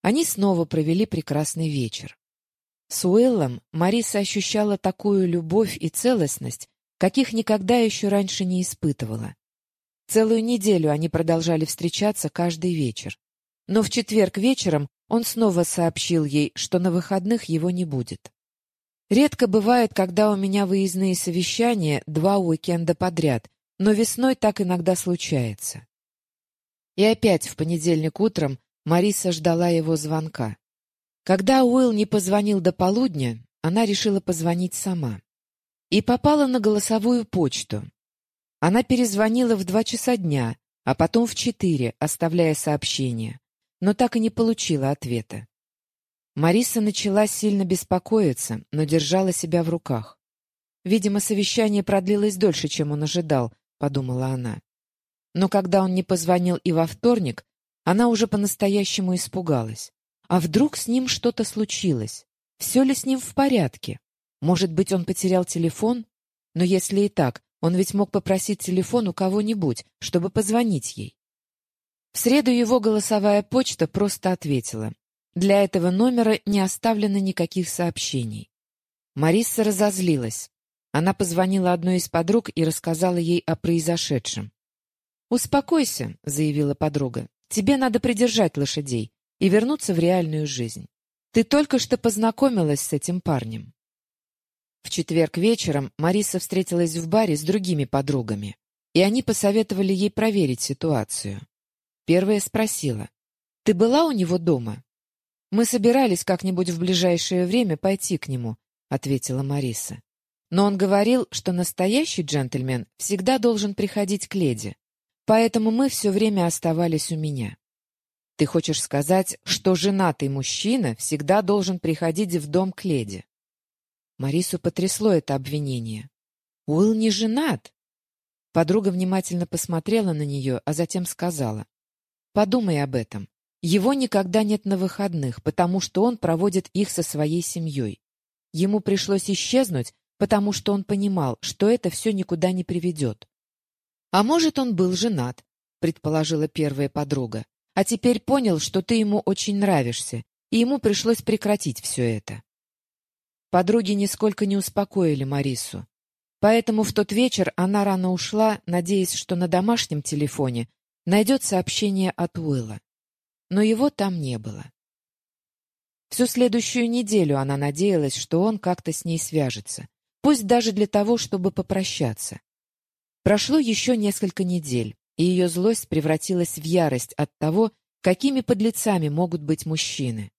Они снова провели прекрасный вечер. С Уиллом Мариса ощущала такую любовь и целостность, каких никогда еще раньше не испытывала. Целую неделю они продолжали встречаться каждый вечер. Но в четверг вечером он снова сообщил ей, что на выходных его не будет. Редко бывает, когда у меня выездные совещания два уикенда подряд, но весной так иногда случается. И опять в понедельник утром Мариса ждала его звонка. Когда Уилл не позвонил до полудня, она решила позвонить сама. И попала на голосовую почту. Она перезвонила в два часа дня, а потом в четыре, оставляя сообщение. но так и не получила ответа. Мариса начала сильно беспокоиться, но держала себя в руках. «Видимо, совещание продлилось дольше, чем он ожидал», — подумала она. Но когда он не позвонил и во вторник, она уже по-настоящему испугалась. А вдруг с ним что-то случилось? Все ли с ним в порядке? Может быть, он потерял телефон? Но если и так, он ведь мог попросить телефон у кого-нибудь, чтобы позвонить ей. В среду его голосовая почта просто ответила. Для этого номера не оставлено никаких сообщений. Мариса разозлилась. Она позвонила одной из подруг и рассказала ей о произошедшем. «Успокойся», — заявила подруга. «Тебе надо придержать лошадей и вернуться в реальную жизнь. Ты только что познакомилась с этим парнем». В четверг вечером Мариса встретилась в баре с другими подругами, и они посоветовали ей проверить ситуацию. Первая спросила, «Ты была у него дома?» «Мы собирались как-нибудь в ближайшее время пойти к нему», — ответила Мариса. «Но он говорил, что настоящий джентльмен всегда должен приходить к леди, поэтому мы все время оставались у меня». «Ты хочешь сказать, что женатый мужчина всегда должен приходить в дом к леди?» Марису потрясло это обвинение. «Уилл не женат!» Подруга внимательно посмотрела на нее, а затем сказала. «Подумай об этом. Его никогда нет на выходных, потому что он проводит их со своей семьей. Ему пришлось исчезнуть, потому что он понимал, что это все никуда не приведет. «А может, он был женат», — предположила первая подруга, «а теперь понял, что ты ему очень нравишься, и ему пришлось прекратить все это». Подруги нисколько не успокоили Марису. Поэтому в тот вечер она рано ушла, надеясь, что на домашнем телефоне найдет сообщение от Уилла. Но его там не было. Всю следующую неделю она надеялась, что он как-то с ней свяжется, пусть даже для того, чтобы попрощаться. Прошло еще несколько недель, и ее злость превратилась в ярость от того, какими подлецами могут быть мужчины.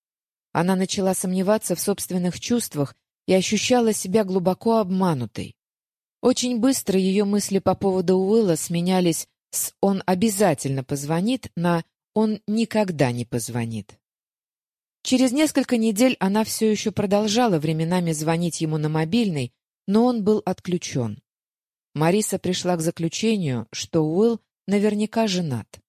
Она начала сомневаться в собственных чувствах и ощущала себя глубоко обманутой. Очень быстро ее мысли по поводу Уилла сменялись с «он обязательно позвонит» на «он никогда не позвонит». Через несколько недель она все еще продолжала временами звонить ему на мобильный, но он был отключен. Мариса пришла к заключению, что Уилл наверняка женат.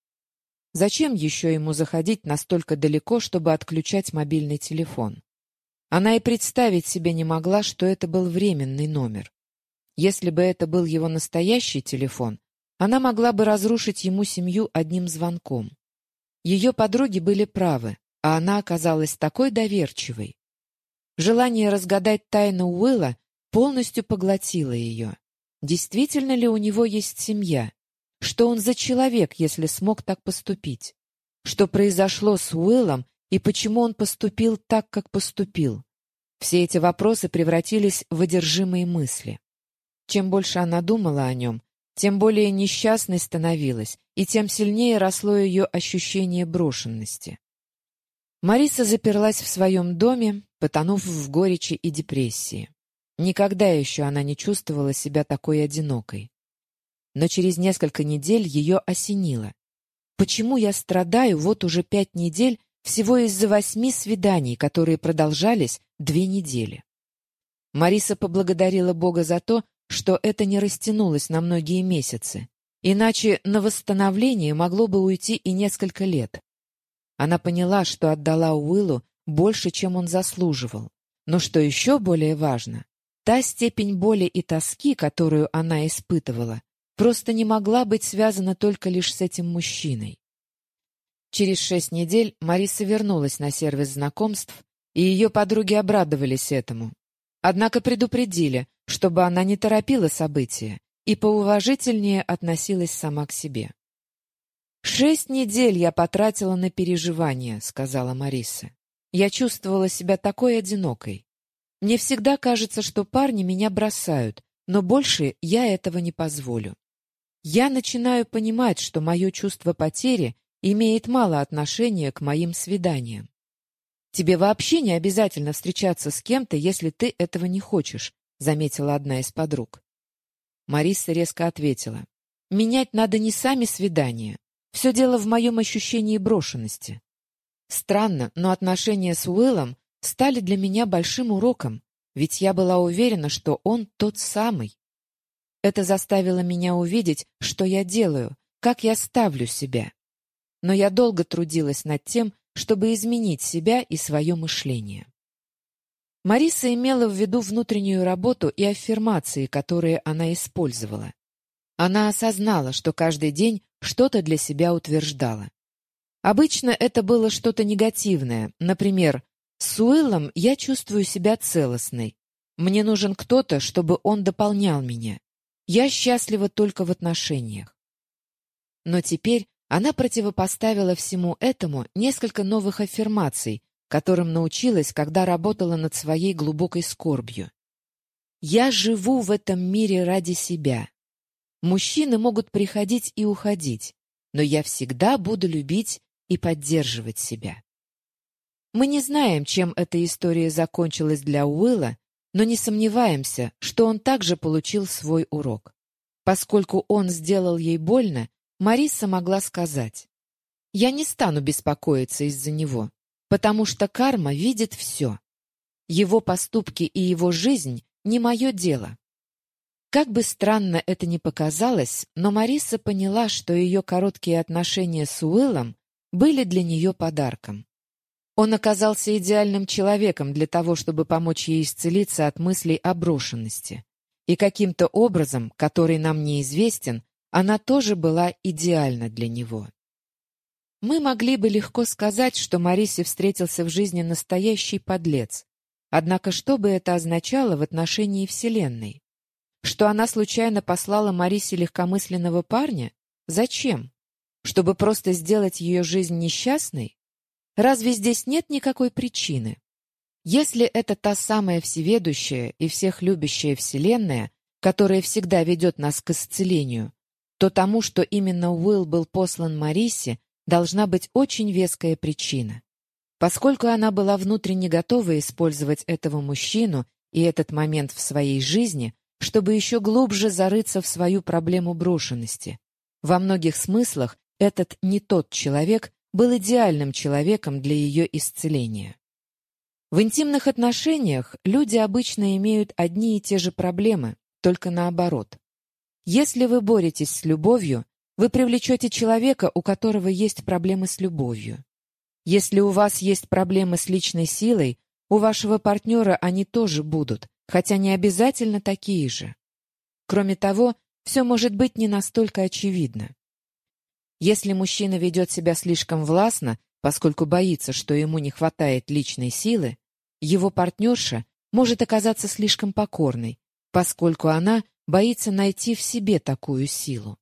Зачем еще ему заходить настолько далеко, чтобы отключать мобильный телефон? Она и представить себе не могла, что это был временный номер. Если бы это был его настоящий телефон, она могла бы разрушить ему семью одним звонком. Ее подруги были правы, а она оказалась такой доверчивой. Желание разгадать тайну Уилла полностью поглотило ее. Действительно ли у него есть семья? Что он за человек, если смог так поступить? Что произошло с Уиллом и почему он поступил так, как поступил? Все эти вопросы превратились в одержимые мысли. Чем больше она думала о нем, тем более несчастной становилась, и тем сильнее росло ее ощущение брошенности. Мариса заперлась в своем доме, потонув в горечи и депрессии. Никогда еще она не чувствовала себя такой одинокой. Но через несколько недель ее осенило. Почему я страдаю вот уже пять недель всего из-за восьми свиданий, которые продолжались две недели? Мариса поблагодарила Бога за то, что это не растянулось на многие месяцы, иначе на восстановление могло бы уйти и несколько лет. Она поняла, что отдала Уиллу больше, чем он заслуживал. Но что еще более важно, та степень боли и тоски, которую она испытывала, просто не могла быть связана только лишь с этим мужчиной. Через шесть недель Мариса вернулась на сервис знакомств, и ее подруги обрадовались этому. Однако предупредили, чтобы она не торопила события и поуважительнее относилась сама к себе. «Шесть недель я потратила на переживания», — сказала Мариса. «Я чувствовала себя такой одинокой. Мне всегда кажется, что парни меня бросают, но больше я этого не позволю. Я начинаю понимать, что мое чувство потери имеет мало отношения к моим свиданиям. Тебе вообще не обязательно встречаться с кем-то, если ты этого не хочешь, заметила одна из подруг. Мариса резко ответила. Менять надо не сами свидания. Все дело в моем ощущении брошенности. Странно, но отношения с Уиллом стали для меня большим уроком, ведь я была уверена, что он тот самый. Это заставило меня увидеть, что я делаю, как я ставлю себя. Но я долго трудилась над тем, чтобы изменить себя и свое мышление. Мариса имела в виду внутреннюю работу и аффирмации, которые она использовала. Она осознала, что каждый день что-то для себя утверждала. Обычно это было что-то негативное, например, «С Уиллом я чувствую себя целостной. Мне нужен кто-то, чтобы он дополнял меня. Я счастлива только в отношениях». Но теперь она противопоставила всему этому несколько новых аффирмаций, которым научилась, когда работала над своей глубокой скорбью. «Я живу в этом мире ради себя. Мужчины могут приходить и уходить, но я всегда буду любить и поддерживать себя». Мы не знаем, чем эта история закончилась для Уилла, но не сомневаемся, что он также получил свой урок. Поскольку он сделал ей больно, Мариса могла сказать, «Я не стану беспокоиться из-за него потому что карма видит все. Его поступки и его жизнь не мое дело. Как бы странно это ни показалось, но Мариса поняла, что ее короткие отношения с Уиллом были для нее подарком. Он оказался идеальным человеком для того, чтобы помочь ей исцелиться от мыслей о брошенности. И каким-то образом, который нам неизвестен, она тоже была идеальна для него. Мы могли бы легко сказать, что Марисе встретился в жизни настоящий подлец. Однако что бы это означало в отношении Вселенной? Что она случайно послала Марисе легкомысленного парня? Зачем? Чтобы просто сделать ее жизнь несчастной? Разве здесь нет никакой причины? Если это та самая всеведущая и всех любящая Вселенная, которая всегда ведет нас к исцелению, то тому, что именно Уилл был послан Марисе, должна быть очень веская причина. Поскольку она была внутренне готова использовать этого мужчину и этот момент в своей жизни, чтобы еще глубже зарыться в свою проблему брошенности. Во многих смыслах этот не тот человек был идеальным человеком для ее исцеления. В интимных отношениях люди обычно имеют одни и те же проблемы, только наоборот. Если вы боретесь с любовью, вы привлечете человека, у которого есть проблемы с любовью. Если у вас есть проблемы с личной силой, у вашего партнера они тоже будут, хотя не обязательно такие же. Кроме того, все может быть не настолько очевидно. Если мужчина ведет себя слишком властно, поскольку боится, что ему не хватает личной силы, его партнерша может оказаться слишком покорной, поскольку она боится найти в себе такую силу.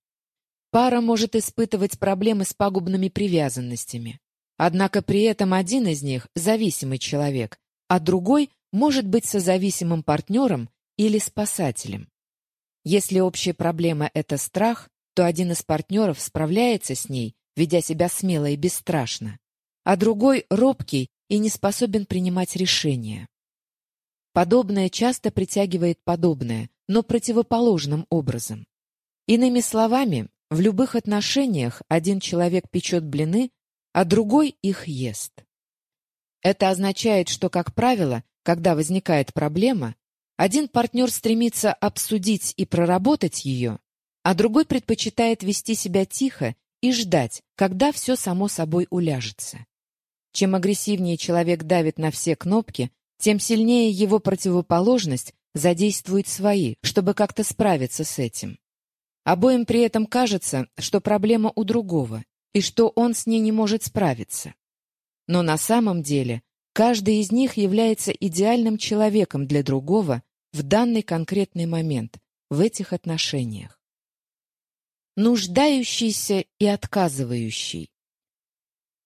Пара может испытывать проблемы с пагубными привязанностями. Однако при этом один из них – зависимый человек, а другой может быть созависимым партнером или спасателем. Если общая проблема – это страх, то один из партнеров справляется с ней, ведя себя смело и бесстрашно, а другой – робкий и не способен принимать решения. Подобное часто притягивает подобное, но противоположным образом. Иными словами, в любых отношениях один человек печет блины, а другой их ест. Это означает, что, как правило, когда возникает проблема, один партнер стремится обсудить и проработать ее, а другой предпочитает вести себя тихо и ждать, когда все само собой уляжется. Чем агрессивнее человек давит на все кнопки, тем сильнее его противоположность задействует свои, чтобы как-то справиться с этим. Обоим при этом кажется, что проблема у другого, и что он с ней не может справиться. Но на самом деле каждый из них является идеальным человеком для другого в данный конкретный момент, в этих отношениях. Нуждающийся и отказывающий.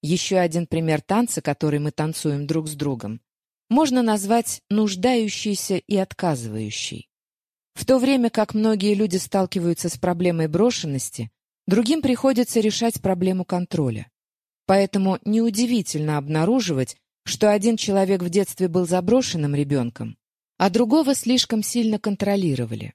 Еще один пример танца, который мы танцуем друг с другом, можно назвать нуждающийся и отказывающий. В то время как многие люди сталкиваются с проблемой брошенности, другим приходится решать проблему контроля. Поэтому неудивительно обнаруживать, что один человек в детстве был заброшенным ребенком, а другого слишком сильно контролировали.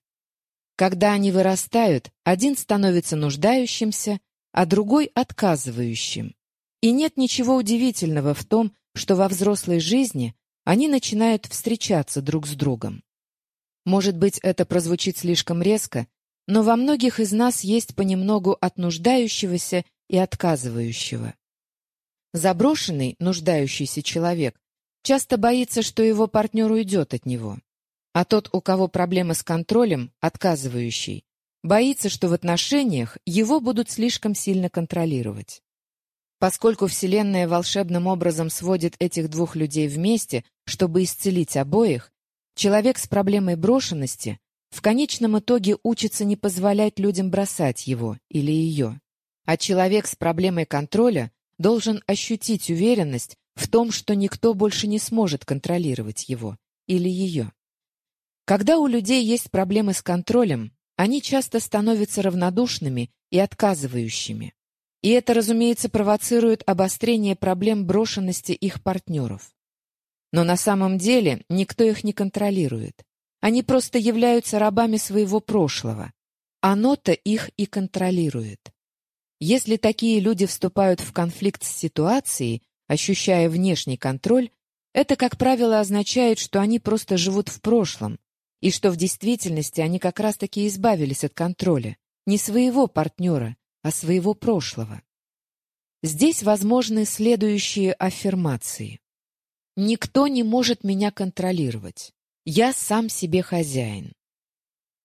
Когда они вырастают, один становится нуждающимся, а другой — отказывающим. И нет ничего удивительного в том, что во взрослой жизни они начинают встречаться друг с другом. Может быть, это прозвучит слишком резко, но во многих из нас есть понемногу от нуждающегося и отказывающего. Заброшенный, нуждающийся человек часто боится, что его партнер уйдет от него. А тот, у кого проблемы с контролем, отказывающий, боится, что в отношениях его будут слишком сильно контролировать. Поскольку Вселенная волшебным образом сводит этих двух людей вместе, чтобы исцелить обоих, человек с проблемой брошенности в конечном итоге учится не позволять людям бросать его или ее. А человек с проблемой контроля должен ощутить уверенность в том, что никто больше не сможет контролировать его или ее. Когда у людей есть проблемы с контролем, они часто становятся равнодушными и отказывающими. И это, разумеется, провоцирует обострение проблем брошенности их партнеров. Но на самом деле никто их не контролирует. Они просто являются рабами своего прошлого. Оно-то их и контролирует. Если такие люди вступают в конфликт с ситуацией, ощущая внешний контроль, это, как правило, означает, что они просто живут в прошлом, и что в действительности они как раз-таки избавились от контроля, не своего партнера, а своего прошлого. Здесь возможны следующие аффирмации. «Никто не может меня контролировать. Я сам себе хозяин.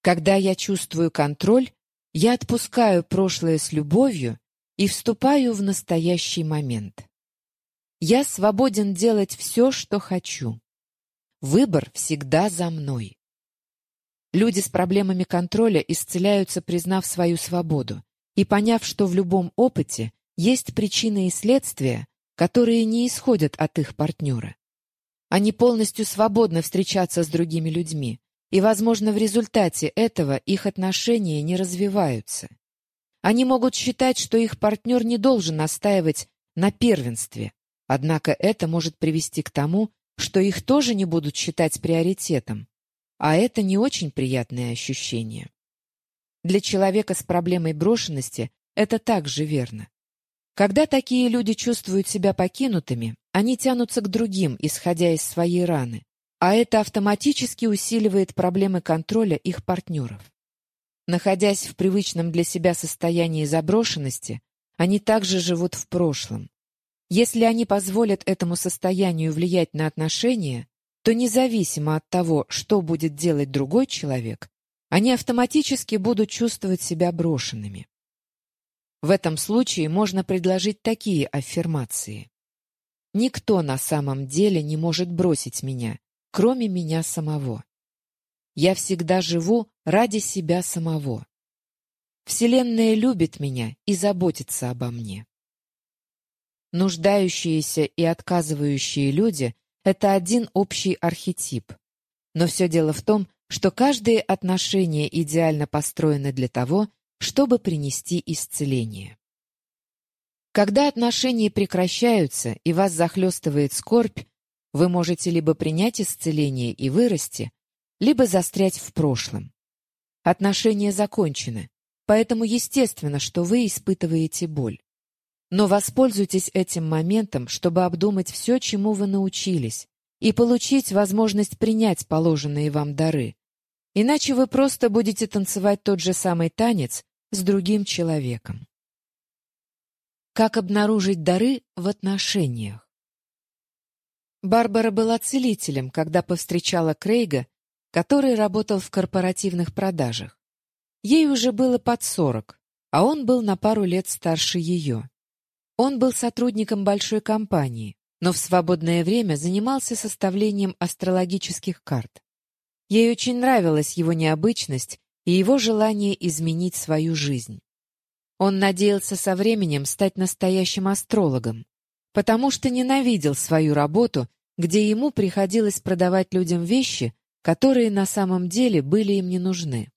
Когда я чувствую контроль, я отпускаю прошлое с любовью и вступаю в настоящий момент. Я свободен делать все, что хочу. Выбор всегда за мной. Люди с проблемами контроля исцеляются, признав свою свободу и поняв, что в любом опыте есть причины и следствия, которые не исходят от их партнера. Они полностью свободны встречаться с другими людьми, и, возможно, в результате этого их отношения не развиваются. Они могут считать, что их партнер не должен настаивать на первенстве, однако это может привести к тому, что их тоже не будут считать приоритетом, а это не очень приятное ощущение. Для человека с проблемой брошенности это также верно. Когда такие люди чувствуют себя покинутыми, они тянутся к другим, исходя из своей раны, а это автоматически усиливает проблемы контроля их партнеров. Находясь в привычном для себя состоянии заброшенности, они также живут в прошлом. Если они позволят этому состоянию влиять на отношения, то независимо от того, что будет делать другой человек, они автоматически будут чувствовать себя брошенными. В этом случае можно предложить такие аффирмации. Никто на самом деле не может бросить меня, кроме меня самого. Я всегда живу ради себя самого. Вселенная любит меня и заботится обо мне. Нуждающиеся и отказывающие люди — это один общий архетип. Но все дело в том, что каждое отношение идеально построено для того, чтобы принести исцеление. Когда отношения прекращаются и вас захлестывает скорбь, вы можете либо принять исцеление и вырасти, либо застрять в прошлом. Отношения закончены, поэтому естественно, что вы испытываете боль. Но воспользуйтесь этим моментом, чтобы обдумать все, чему вы научились, и получить возможность принять положенные вам дары. Иначе вы просто будете танцевать тот же самый танец, с другим человеком. Как обнаружить дары в отношениях? Барбара была целителем, когда повстречала Крейга, который работал в корпоративных продажах. Ей уже было под сорок, а он был на пару лет старше ее. Он был сотрудником большой компании, но в свободное время занимался составлением астрологических карт. Ей очень нравилась его необычность и его желание изменить свою жизнь. Он надеялся со временем стать настоящим астрологом, потому что ненавидел свою работу, где ему приходилось продавать людям вещи, которые на самом деле были им не нужны.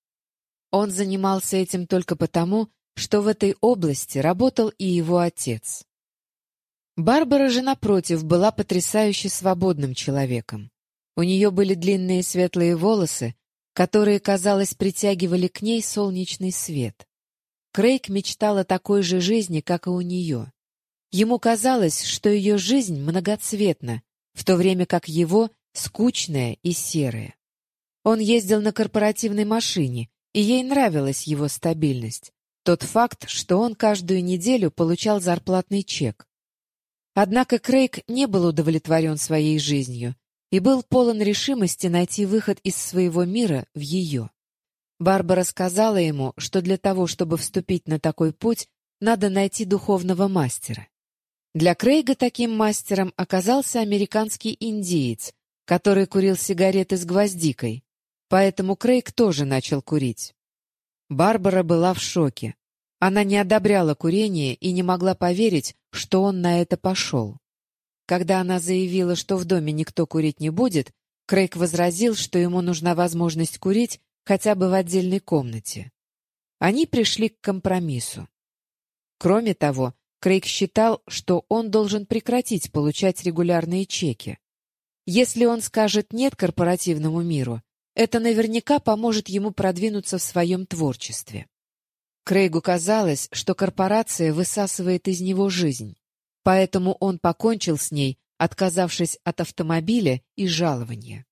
Он занимался этим только потому, что в этой области работал и его отец. Барбара же, напротив, была потрясающе свободным человеком. У нее были длинные светлые волосы, которые, казалось, притягивали к ней солнечный свет. Крейг мечтал о такой же жизни, как и у нее. Ему казалось, что ее жизнь многоцветна, в то время как его скучная и серая. Он ездил на корпоративной машине, и ей нравилась его стабильность, тот факт, что он каждую неделю получал зарплатный чек. Однако Крейг не был удовлетворен своей жизнью и был полон решимости найти выход из своего мира в ее. Барбара сказала ему, что для того, чтобы вступить на такой путь, надо найти духовного мастера. Для Крейга таким мастером оказался американский индиец, который курил сигареты с гвоздикой, поэтому Крейг тоже начал курить. Барбара была в шоке. Она не одобряла курение и не могла поверить, что он на это пошел. Когда она заявила, что в доме никто курить не будет, Крейг возразил, что ему нужна возможность курить хотя бы в отдельной комнате. Они пришли к компромиссу. Кроме того, Крейг считал, что он должен прекратить получать регулярные чеки. Если он скажет «нет» корпоративному миру, это наверняка поможет ему продвинуться в своем творчестве. Крейгу казалось, что корпорация высасывает из него жизнь, поэтому он покончил с ней, отказавшись от автомобиля и жалования.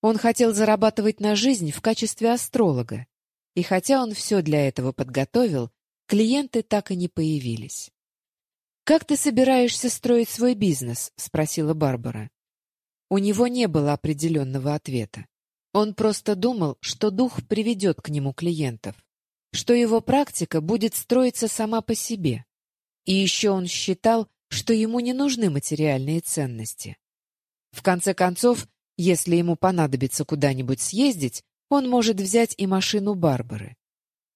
Он хотел зарабатывать на жизнь в качестве астролога, и хотя он все для этого подготовил, клиенты так и не появились. «Как ты собираешься строить свой бизнес?» — спросила Барбара. У него не было определенного ответа. Он просто думал, что дух приведет к нему клиентов, что его практика будет строиться сама по себе. И еще он считал, что ему не нужны материальные ценности. В конце концов, если ему понадобится куда-нибудь съездить, он может взять и машину Барбары.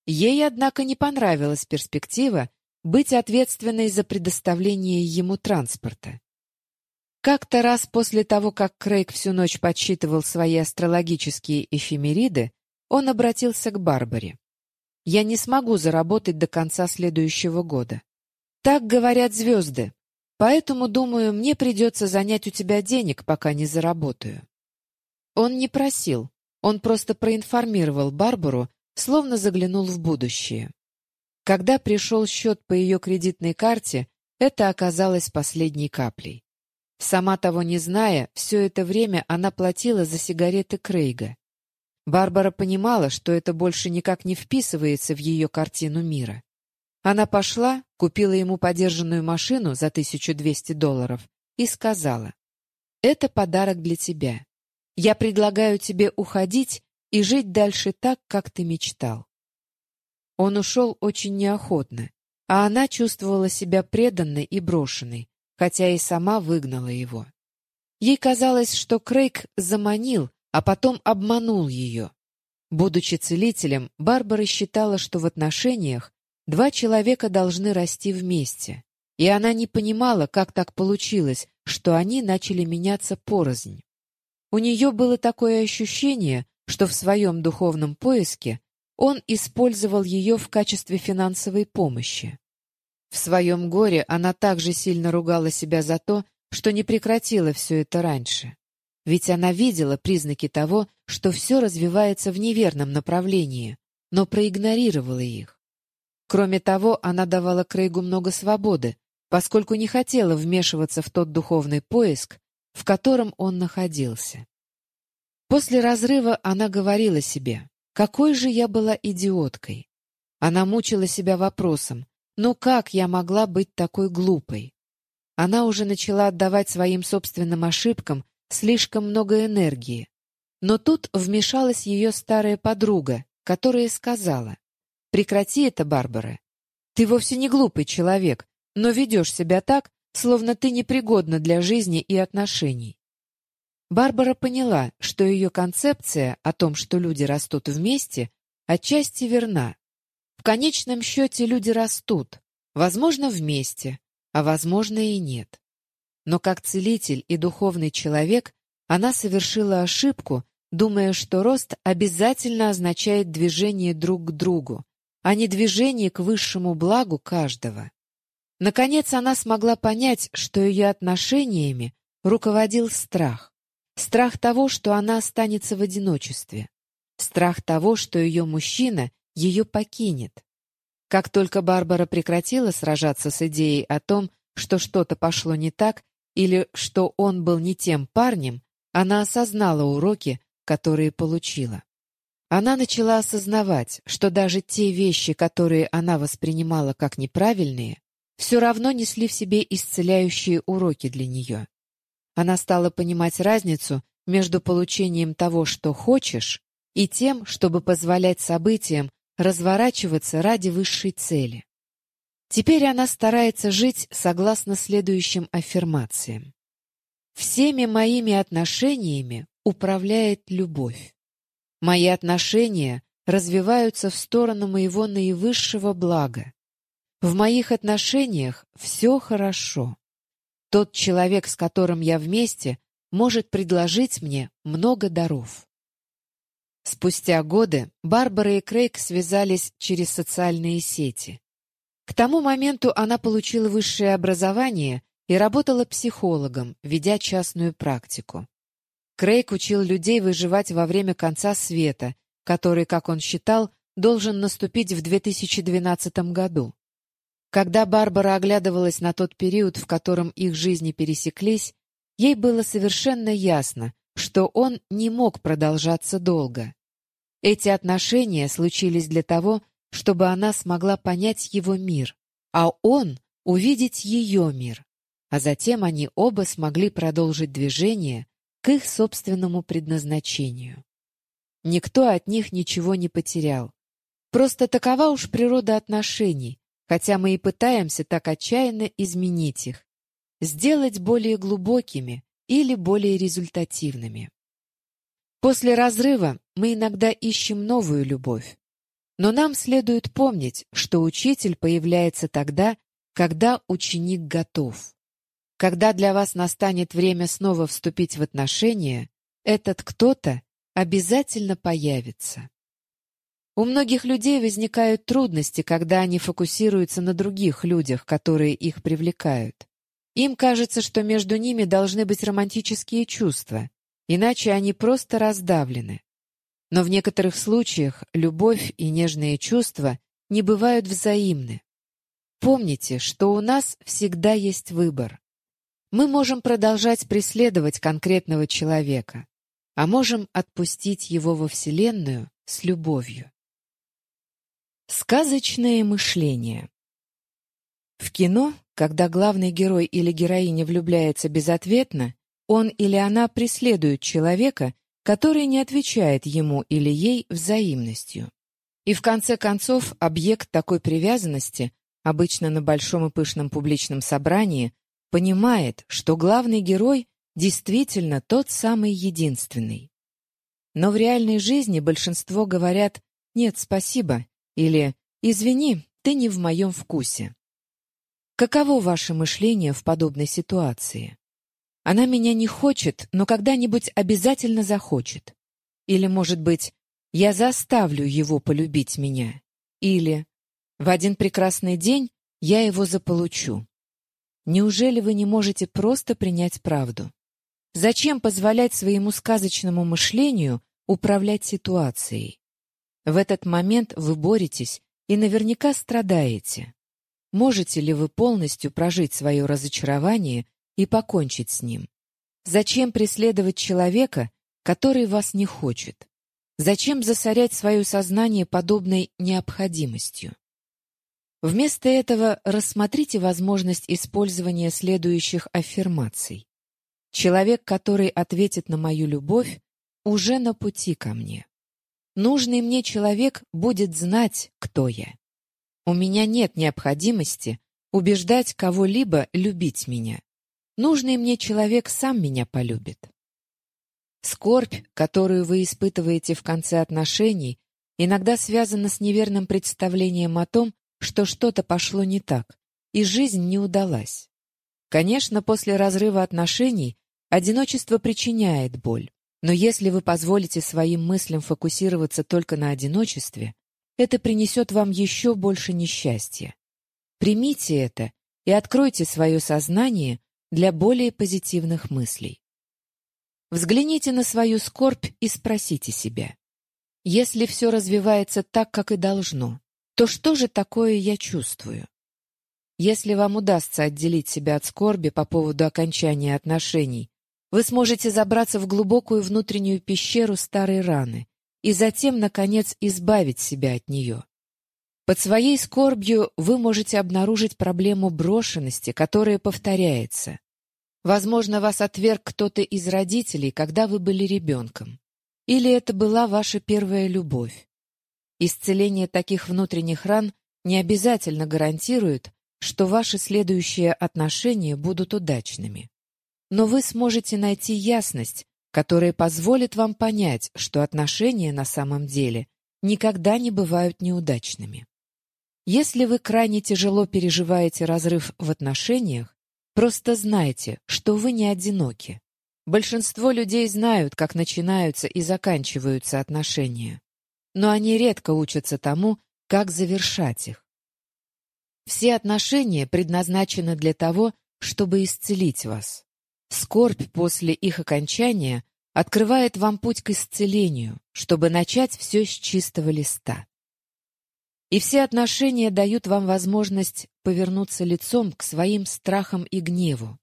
Ей, однако, не понравилась перспектива быть ответственной за предоставление ему транспорта. Как-то раз после того, как Крейг всю ночь подсчитывал свои астрологические эфемериды, он обратился к Барбаре. «Я не смогу заработать до конца следующего года. Так говорят звезды, поэтому, думаю, мне придется занять у тебя денег, пока не заработаю». Он не просил, он просто проинформировал Барбару, словно заглянул в будущее. Когда пришел счет по ее кредитной карте, это оказалось последней каплей. Сама того не зная, все это время она платила за сигареты Крейга. Барбара понимала, что это больше никак не вписывается в ее картину мира. Она пошла, купила ему подержанную машину за 1200 долларов и сказала, «Это подарок для тебя. Я предлагаю тебе уходить и жить дальше так, как ты мечтал». Он ушел очень неохотно, а она чувствовала себя преданной и брошенной, хотя и сама выгнала его. Ей казалось, что Крейг заманил, а потом обманул ее. Будучи целителем, Барбара считала, что в отношениях два человека должны расти вместе, и она не понимала, как так получилось, что они начали меняться порознь. У нее было такое ощущение, что в своем духовном поиске он использовал ее в качестве финансовой помощи. В своем горе она также сильно ругала себя за то, что не прекратила все это раньше. Ведь она видела признаки того, что все развивается в неверном направлении, но проигнорировала их. Кроме того, она давала Крейгу много свободы, поскольку не хотела вмешиваться в тот духовный поиск, в котором он находился. После разрыва она говорила себе, какой же я была идиоткой! Она мучила себя вопросом, ну как я могла быть такой глупой? Она уже начала отдавать своим собственным ошибкам слишком много энергии. Но тут вмешалась ее старая подруга, которая сказала, «Прекрати это, Барбара. Ты вовсе не глупый человек, но ведешь себя так, словно ты непригодна для жизни и отношений. Барбара поняла, что ее концепция о том, что люди растут вместе, отчасти верна. В конечном счете люди растут, возможно, вместе, а возможно и нет. Но как целитель и духовный человек она совершила ошибку, думая, что рост обязательно означает движение друг к другу, а не движение к высшему благу каждого. Наконец она смогла понять, что ее отношениями руководил страх. Страх того, что она останется в одиночестве. Страх того, что ее мужчина ее покинет. Как только Барбара прекратила сражаться с идеей о том, что что-то пошло не так или что он был не тем парнем, она осознала уроки, которые получила. Она начала осознавать, что даже те вещи, которые она воспринимала как неправильные, все равно несли в себе исцеляющие уроки для нее. Она стала понимать разницу между получением того, что хочешь, и тем, чтобы позволять событиям разворачиваться ради высшей цели. Теперь она старается жить согласно следующим аффирмациям. «Всеми моими отношениями управляет любовь. Мои отношения развиваются в сторону моего наивысшего блага. В моих отношениях все хорошо. Тот человек, с которым я вместе, может предложить мне много даров. Спустя годы Барбара и Крейг связались через социальные сети. К тому моменту она получила высшее образование и работала психологом, ведя частную практику. Крейг учил людей выживать во время конца света, который, как он считал, должен наступить в 2012 году. Когда Барбара оглядывалась на тот период, в котором их жизни пересеклись, ей было совершенно ясно, что он не мог продолжаться долго. Эти отношения случились для того, чтобы она смогла понять его мир, а он — увидеть ее мир. А затем они оба смогли продолжить движение, к их собственному предназначению. Никто от них ничего не потерял. Просто такова уж природа отношений, хотя мы и пытаемся так отчаянно изменить их, сделать более глубокими или более результативными. После разрыва мы иногда ищем новую любовь. Но нам следует помнить, что учитель появляется тогда, когда ученик готов. Когда для вас настанет время снова вступить в отношения, этот кто-то обязательно появится. У многих людей возникают трудности, когда они фокусируются на других людях, которые их привлекают. Им кажется, что между ними должны быть романтические чувства, иначе они просто раздавлены. Но в некоторых случаях любовь и нежные чувства не бывают взаимны. Помните, что у нас всегда есть выбор. Мы можем продолжать преследовать конкретного человека, а можем отпустить его во Вселенную с любовью. Сказочное мышление В кино, когда главный герой или героиня влюбляется безответно, он или она преследует человека, который не отвечает ему или ей взаимностью. И в конце концов объект такой привязанности, обычно на большом и пышном публичном собрании, понимает, что главный герой действительно тот самый единственный. Но в реальной жизни большинство говорят «нет, спасибо» или «извини, ты не в моем вкусе». Каково ваше мышление в подобной ситуации? Она меня не хочет, но когда-нибудь обязательно захочет. Или, может быть, я заставлю его полюбить меня. Или в один прекрасный день я его заполучу. Неужели вы не можете просто принять правду? Зачем позволять своему сказочному мышлению управлять ситуацией? В этот момент вы боретесь и наверняка страдаете. Можете ли вы полностью прожить свое разочарование и покончить с ним? Зачем преследовать человека, который вас не хочет? Зачем засорять свое сознание подобной необходимостью? Вместо этого рассмотрите возможность использования следующих аффирмаций. Человек, который ответит на мою любовь, уже на пути ко мне. Нужный мне человек будет знать, кто я. У меня нет необходимости убеждать кого-либо любить меня. Нужный мне человек сам меня полюбит. Скорбь, которую вы испытываете в конце отношений, иногда связана с неверным представлением о том, что что-то пошло не так, и жизнь не удалась. Конечно, после разрыва отношений одиночество причиняет боль, но если вы позволите своим мыслям фокусироваться только на одиночестве, это принесет вам еще больше несчастья. Примите это и откройте свое сознание для более позитивных мыслей. Взгляните на свою скорбь и спросите себя, если все развивается так, как и должно, то что же такое я чувствую? Если вам удастся отделить себя от скорби по поводу окончания отношений, вы сможете забраться в глубокую внутреннюю пещеру старой раны и затем, наконец, избавить себя от нее. Под своей скорбью вы можете обнаружить проблему брошенности, которая повторяется. Возможно, вас отверг кто-то из родителей, когда вы были ребенком. Или это была ваша первая любовь. Исцеление таких внутренних ран не обязательно гарантирует, что ваши следующие отношения будут удачными. Но вы сможете найти ясность, которая позволит вам понять, что отношения на самом деле никогда не бывают неудачными. Если вы крайне тяжело переживаете разрыв в отношениях, просто знайте, что вы не одиноки. Большинство людей знают, как начинаются и заканчиваются отношения. Но они редко учатся тому, как завершать их. Все отношения предназначены для того, чтобы исцелить вас. Скорбь после их окончания открывает вам путь к исцелению, чтобы начать все с чистого листа. И все отношения дают вам возможность повернуться лицом к своим страхам и гневу.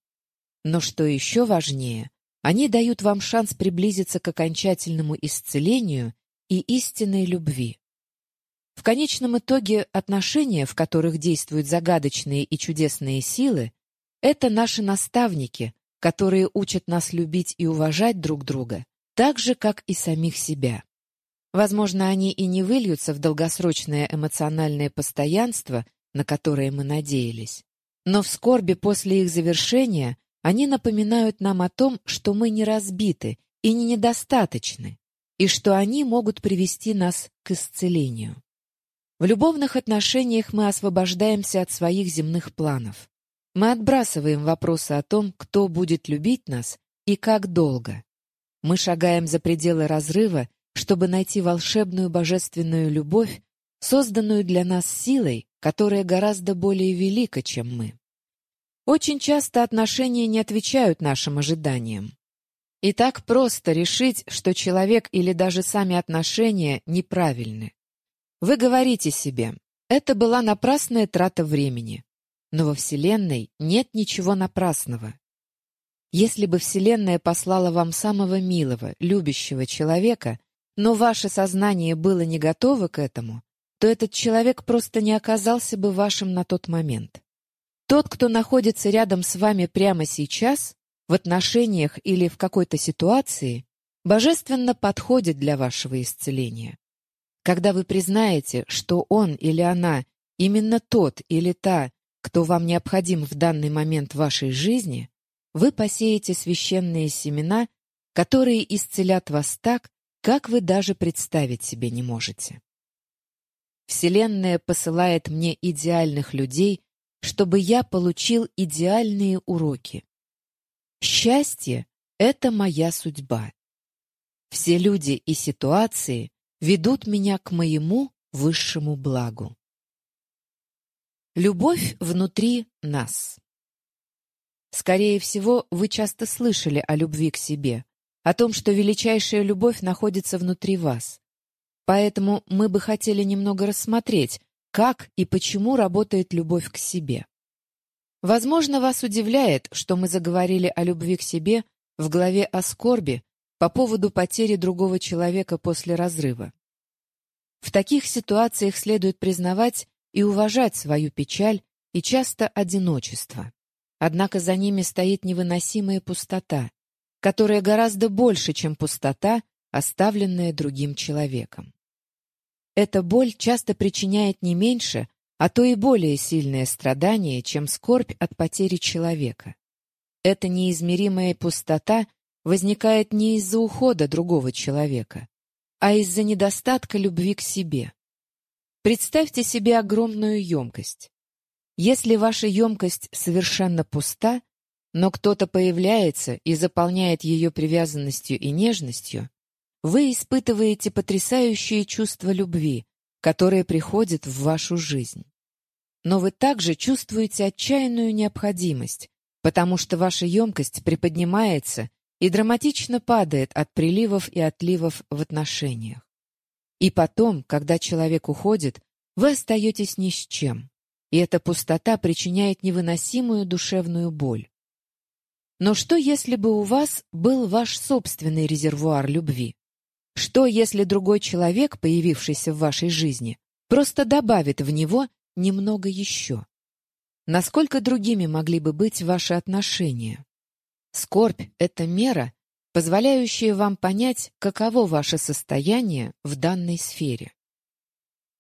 Но что еще важнее, они дают вам шанс приблизиться к окончательному исцелению и истинной любви. В конечном итоге отношения, в которых действуют загадочные и чудесные силы, это наши наставники, которые учат нас любить и уважать друг друга, так же, как и самих себя. Возможно, они и не выльются в долгосрочное эмоциональное постоянство, на которое мы надеялись. Но в скорби после их завершения они напоминают нам о том, что мы не разбиты и не недостаточны, и что они могут привести нас к исцелению. В любовных отношениях мы освобождаемся от своих земных планов. Мы отбрасываем вопросы о том, кто будет любить нас и как долго. Мы шагаем за пределы разрыва, чтобы найти волшебную божественную любовь, созданную для нас силой, которая гораздо более велика, чем мы. Очень часто отношения не отвечают нашим ожиданиям. И так просто решить, что человек или даже сами отношения неправильны. Вы говорите себе, это была напрасная трата времени. Но во Вселенной нет ничего напрасного. Если бы Вселенная послала вам самого милого, любящего человека, но ваше сознание было не готово к этому, то этот человек просто не оказался бы вашим на тот момент. Тот, кто находится рядом с вами прямо сейчас, в отношениях или в какой-то ситуации, божественно подходит для вашего исцеления. Когда вы признаете, что он или она именно тот или та, кто вам необходим в данный момент вашей жизни, вы посеете священные семена, которые исцелят вас так, как вы даже представить себе не можете. Вселенная посылает мне идеальных людей, чтобы я получил идеальные уроки. Счастье — это моя судьба. Все люди и ситуации ведут меня к моему высшему благу. Любовь внутри нас. Скорее всего, вы часто слышали о любви к себе, о том, что величайшая любовь находится внутри вас. Поэтому мы бы хотели немного рассмотреть, как и почему работает любовь к себе. Возможно, вас удивляет, что мы заговорили о любви к себе в главе о скорби по поводу потери другого человека после разрыва. В таких ситуациях следует признавать и уважать свою печаль и часто одиночество. Однако за ними стоит невыносимая пустота, которая гораздо больше, чем пустота, оставленная другим человеком. Эта боль часто причиняет не меньше, а то и более сильное страдание, чем скорбь от потери человека. Эта неизмеримая пустота возникает не из-за ухода другого человека, а из-за недостатка любви к себе. Представьте себе огромную емкость. Если ваша емкость совершенно пуста, но кто-то появляется и заполняет ее привязанностью и нежностью, вы испытываете потрясающее чувство любви, которое приходит в вашу жизнь. Но вы также чувствуете отчаянную необходимость, потому что ваша емкость приподнимается и драматично падает от приливов и отливов в отношениях. И потом, когда человек уходит, вы остаетесь ни с чем. и эта пустота причиняет невыносимую душевную боль. Но что, если бы у вас был ваш собственный резервуар любви? Что, если другой человек, появившийся в вашей жизни, просто добавит в него немного еще? Насколько другими могли бы быть ваши отношения? Скорбь — это мера, позволяющая вам понять, каково ваше состояние в данной сфере.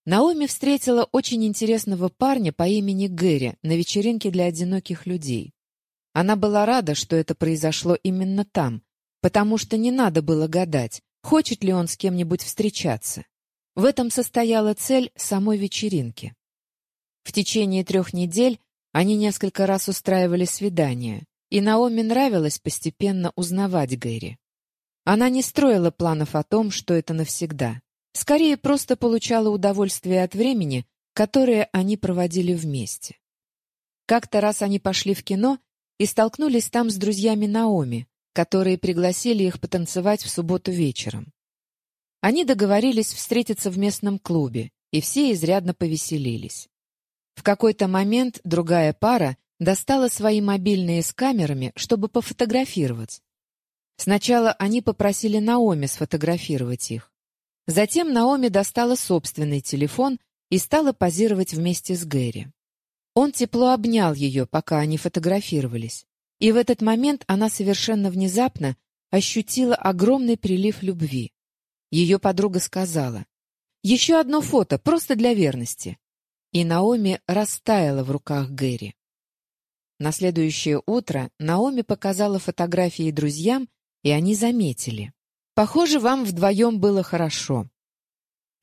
Наоми встретила очень интересного парня по имени Гэри на вечеринке для одиноких людей. Она была рада, что это произошло именно там, потому что не надо было гадать, хочет ли он с кем-нибудь встречаться. В этом состояла цель самой вечеринки. В течение трех недель они несколько раз устраивали свидания, и Наоми нравилось постепенно узнавать Гэри. Она не строила планов о том, что это навсегда. Скорее, просто получала удовольствие от времени, которое они проводили вместе. Как-то раз они пошли в кино и столкнулись там с друзьями Наоми, которые пригласили их потанцевать в субботу вечером. Они договорились встретиться в местном клубе, и все изрядно повеселились. В какой-то момент другая пара достала свои мобильные с камерами, чтобы пофотографировать. Сначала они попросили Наоми сфотографировать их. Затем Наоми достала собственный телефон и стала позировать вместе с Гэри. Он тепло обнял ее, пока они фотографировались. И в этот момент она совершенно внезапно ощутила огромный прилив любви. Ее подруга сказала, «Еще одно фото, просто для верности». И Наоми растаяла в руках Гэри. На следующее утро Наоми показала фотографии друзьям, и они заметили. «Похоже, вам вдвоем было хорошо».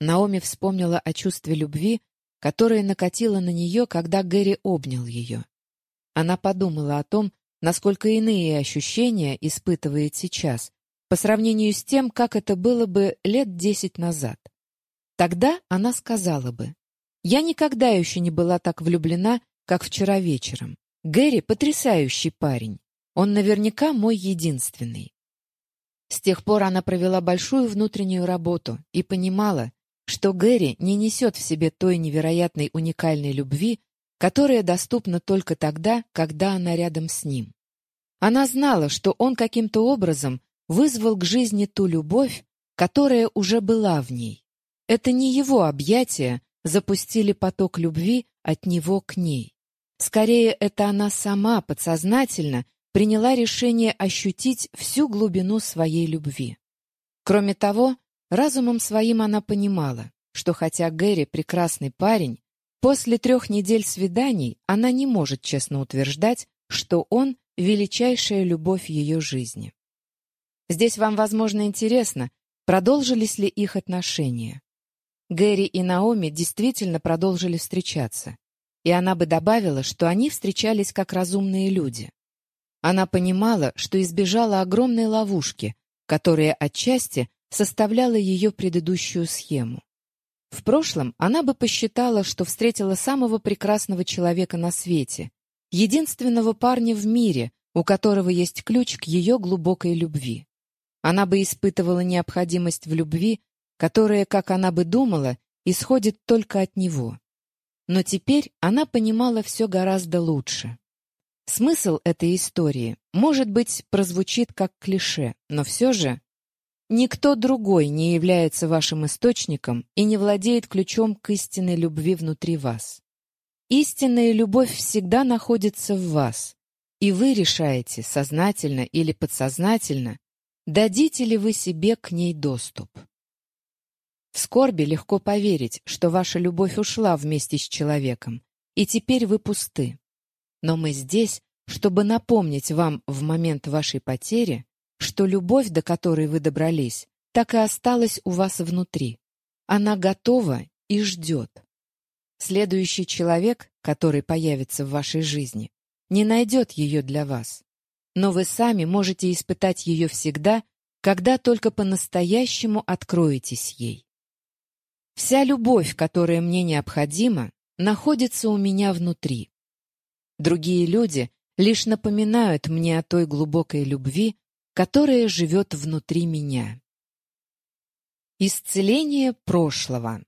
Наоми вспомнила о чувстве любви, которая накатила на нее, когда Гэри обнял ее. Она подумала о том, насколько иные ощущения испытывает сейчас, по сравнению с тем, как это было бы лет десять назад. Тогда она сказала бы, «Я никогда еще не была так влюблена, как вчера вечером. Гэри — потрясающий парень. Он наверняка мой единственный». С тех пор она провела большую внутреннюю работу и понимала, что Гэри не несет в себе той невероятной уникальной любви, которая доступна только тогда, когда она рядом с ним. Она знала, что он каким-то образом вызвал к жизни ту любовь, которая уже была в ней. Это не его объятия запустили поток любви от него к ней. Скорее, это она сама подсознательно приняла решение ощутить всю глубину своей любви. Кроме того, Разумом своим она понимала, что хотя Гэри прекрасный парень, после трех недель свиданий она не может честно утверждать, что он — величайшая любовь ее жизни. Здесь вам, возможно, интересно, продолжились ли их отношения. Гэри и Наоми действительно продолжили встречаться, и она бы добавила, что они встречались как разумные люди. Она понимала, что избежала огромной ловушки, которая отчасти составляла ее предыдущую схему. В прошлом она бы посчитала, что встретила самого прекрасного человека на свете, единственного парня в мире, у которого есть ключ к ее глубокой любви. Она бы испытывала необходимость в любви, которая, как она бы думала, исходит только от него. Но теперь она понимала все гораздо лучше. Смысл этой истории, может быть, прозвучит как клише, но все же Никто другой не является вашим источником и не владеет ключом к истинной любви внутри вас. Истинная любовь всегда находится в вас, и вы решаете, сознательно или подсознательно, дадите ли вы себе к ней доступ. В скорби легко поверить, что ваша любовь ушла вместе с человеком, и теперь вы пусты. Но мы здесь, чтобы напомнить вам в момент вашей потери, что любовь, до которой вы добрались, так и осталась у вас внутри. Она готова и ждет. Следующий человек, который появится в вашей жизни, не найдет ее для вас. Но вы сами можете испытать ее всегда, когда только по-настоящему откроетесь ей. Вся любовь, которая мне необходима, находится у меня внутри. Другие люди лишь напоминают мне о той глубокой любви, которое живет внутри меня. Исцеление прошлого.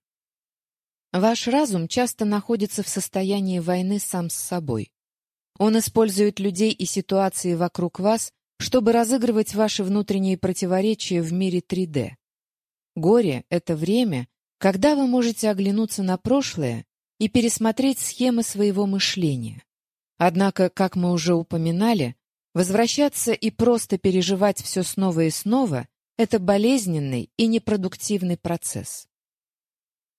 Ваш разум часто находится в состоянии войны сам с собой. Он использует людей и ситуации вокруг вас, чтобы разыгрывать ваши внутренние противоречия в мире 3D. Горе — это время, когда вы можете оглянуться на прошлое и пересмотреть схемы своего мышления. Однако, как мы уже упоминали, возвращаться и просто переживать все снова и снова — это болезненный и непродуктивный процесс.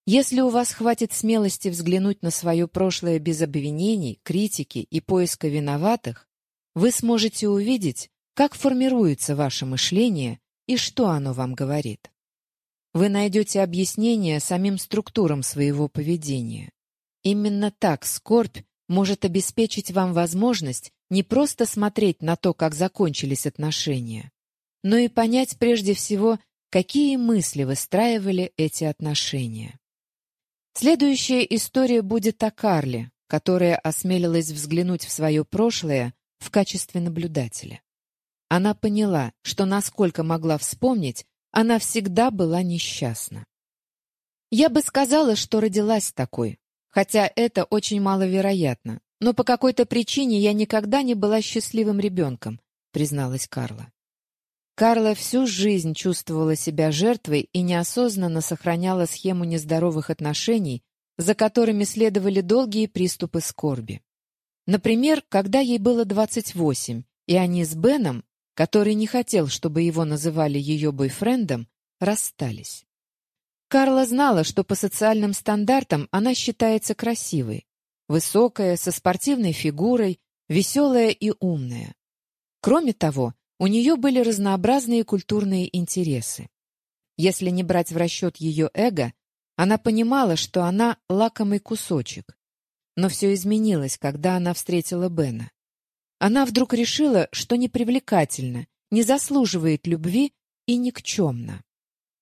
Если у вас хватит смелости взглянуть на свое прошлое без обвинений, критики и поиска виноватых, вы сможете увидеть, как формируется ваше мышление и что оно вам говорит. Вы найдете объяснение самим структурам своего поведения. Именно так скорбь может обеспечить вам возможность не просто смотреть на то, как закончились отношения, но и понять прежде всего, какие мысли выстраивали эти отношения. Следующая история будет о Карле, которая осмелилась взглянуть в свое прошлое в качестве наблюдателя. Она поняла, что, насколько могла вспомнить, она всегда была несчастна. Я бы сказала, что родилась такой, хотя это очень маловероятно, но по какой-то причине я никогда не была счастливым ребенком, призналась Карла. Карла всю жизнь чувствовала себя жертвой и неосознанно сохраняла схему нездоровых отношений, за которыми следовали долгие приступы скорби. Например, когда ей было 28, и они с Беном, который не хотел, чтобы его называли ее бойфрендом, расстались. Карла знала, что по социальным стандартам она считается красивой, высокая, со спортивной фигурой, веселая и умная. Кроме того, у нее были разнообразные культурные интересы. Если не брать в расчет ее эго, она понимала, что она лакомый кусочек. Но все изменилось, когда она встретила Бена. Она вдруг решила, что непривлекательна, не заслуживает любви и никчемна.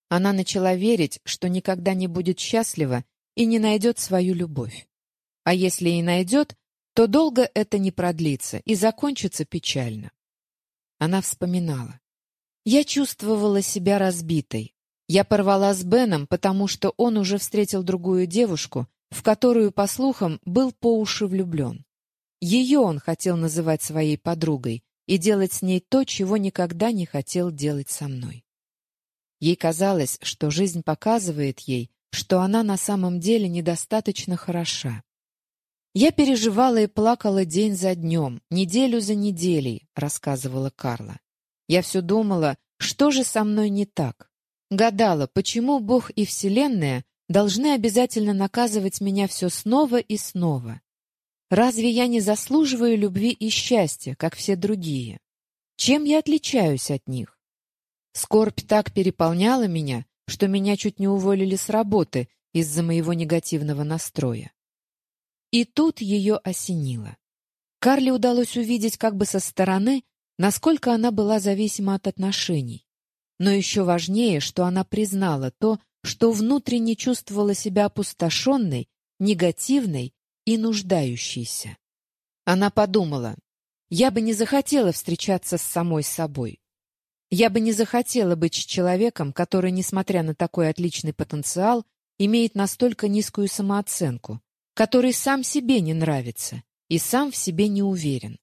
Она начала верить, что никогда не будет счастлива и не найдет свою любовь. А если и найдет, то долго это не продлится и закончится печально. Она вспоминала. Я чувствовала себя разбитой. Я порвала с Беном, потому что он уже встретил другую девушку, в которую, по слухам, был по уши влюблен. Ее он хотел называть своей подругой и делать с ней то, чего никогда не хотел делать со мной. Ей казалось, что жизнь показывает ей, что она на самом деле недостаточно хороша. «Я переживала и плакала день за днем, неделю за неделей», — рассказывала Карла. «Я все думала, что же со мной не так? Гадала, почему Бог и Вселенная должны обязательно наказывать меня все снова и снова? Разве я не заслуживаю любви и счастья, как все другие? Чем я отличаюсь от них? Скорбь так переполняла меня, что меня чуть не уволили с работы из-за моего негативного настроя. И тут ее осенило. Карле удалось увидеть как бы со стороны, насколько она была зависима от отношений. Но еще важнее, что она признала то, что внутренне чувствовала себя опустошенной, негативной и нуждающейся. Она подумала, я бы не захотела встречаться с самой собой. Я бы не захотела быть человеком, который, несмотря на такой отличный потенциал, имеет настолько низкую самооценку, который сам себе не нравится и сам в себе не уверен.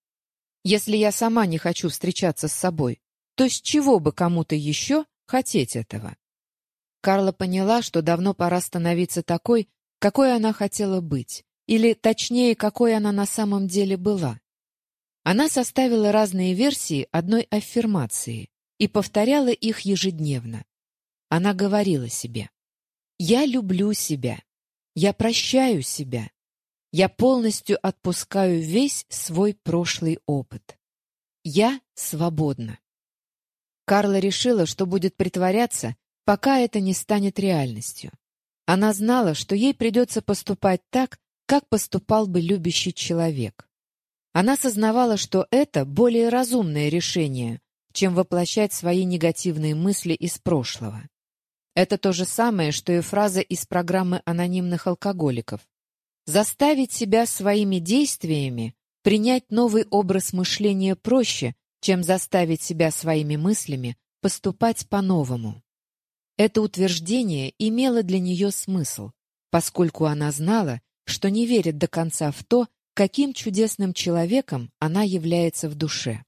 Если я сама не хочу встречаться с собой, то с чего бы кому-то еще хотеть этого? Карла поняла, что давно пора становиться такой, какой она хотела быть, или, точнее, какой она на самом деле была. Она составила разные версии одной аффирмации и повторяла их ежедневно. Она говорила себе «Я люблю себя. Я прощаю себя. Я полностью отпускаю весь свой прошлый опыт. Я свободна. Карла решила, что будет притворяться, пока это не станет реальностью. Она знала, что ей придется поступать так, как поступал бы любящий человек. Она сознавала, что это более разумное решение, чем воплощать свои негативные мысли из прошлого. Это то же самое, что и фраза из программы анонимных алкоголиков. Заставить себя своими действиями принять новый образ мышления проще, чем заставить себя своими мыслями поступать по-новому. Это утверждение имело для нее смысл, поскольку она знала, что не верит до конца в то, каким чудесным человеком она является в душе.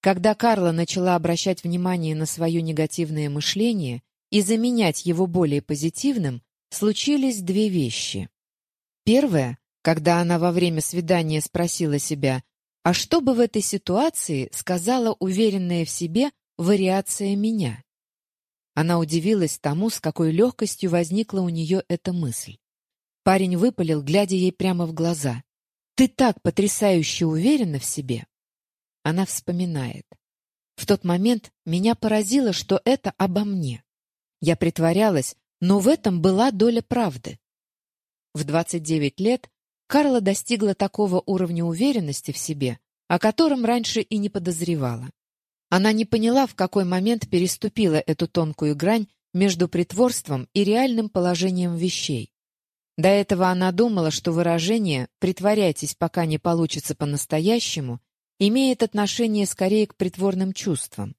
Когда Карла начала обращать внимание на свое негативное мышление и заменять его более позитивным, случились две вещи. Первое, когда она во время свидания спросила себя, а что бы в этой ситуации сказала уверенная в себе вариация меня? Она удивилась тому, с какой легкостью возникла у нее эта мысль. Парень выпалил, глядя ей прямо в глаза. «Ты так потрясающе уверена в себе!» Она вспоминает. В тот момент меня поразило, что это обо мне. Я притворялась, но в этом была доля правды. В 29 лет Карла достигла такого уровня уверенности в себе, о котором раньше и не подозревала. Она не поняла, в какой момент переступила эту тонкую грань между притворством и реальным положением вещей. До этого она думала, что выражение «притворяйтесь, пока не получится по-настоящему» имеет отношение скорее к притворным чувствам.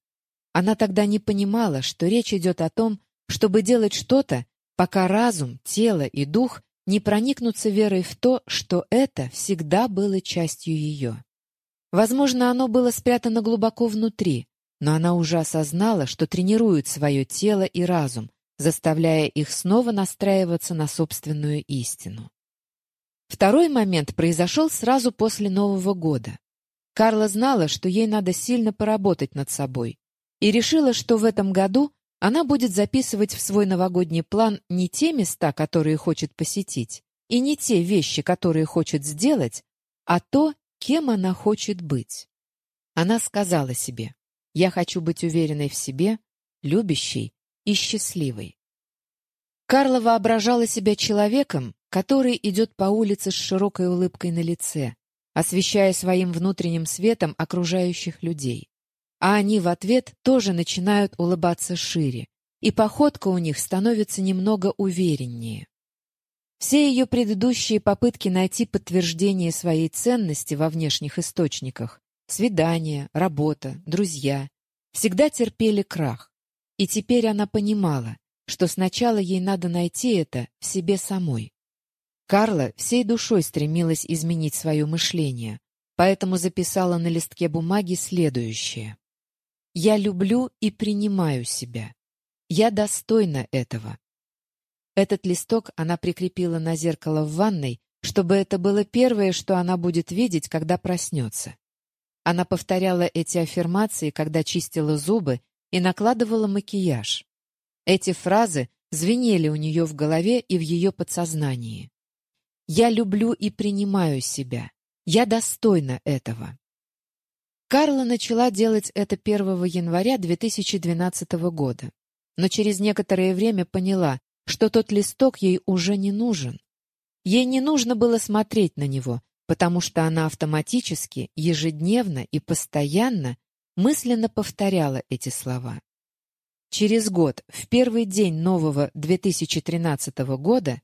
Она тогда не понимала, что речь идет о том, чтобы делать что-то, пока разум, тело и дух не проникнутся верой в то, что это всегда было частью ее. Возможно, оно было спрятано глубоко внутри, но она уже осознала, что тренирует свое тело и разум, заставляя их снова настраиваться на собственную истину. Второй момент произошел сразу после Нового года. Карла знала, что ей надо сильно поработать над собой, и решила, что в этом году она будет записывать в свой новогодний план не те места, которые хочет посетить, и не те вещи, которые хочет сделать, а то, кем она хочет быть. Она сказала себе, «Я хочу быть уверенной в себе, любящей и счастливой». Карла воображала себя человеком, который идет по улице с широкой улыбкой на лице, освещая своим внутренним светом окружающих людей. А они в ответ тоже начинают улыбаться шире, и походка у них становится немного увереннее. Все ее предыдущие попытки найти подтверждение своей ценности во внешних источниках — свидания, работа, друзья — всегда терпели крах. И теперь она понимала, что сначала ей надо найти это в себе самой. Карла всей душой стремилась изменить свое мышление, поэтому записала на листке бумаги следующее. «Я люблю и принимаю себя. Я достойна этого». Этот листок она прикрепила на зеркало в ванной, чтобы это было первое, что она будет видеть, когда проснется. Она повторяла эти аффирмации, когда чистила зубы и накладывала макияж. Эти фразы звенели у нее в голове и в ее подсознании. Я люблю и принимаю себя. Я достойна этого. Карла начала делать это 1 января 2012 года, но через некоторое время поняла, что тот листок ей уже не нужен. Ей не нужно было смотреть на него, потому что она автоматически, ежедневно и постоянно мысленно повторяла эти слова. Через год, в первый день нового 2013 года,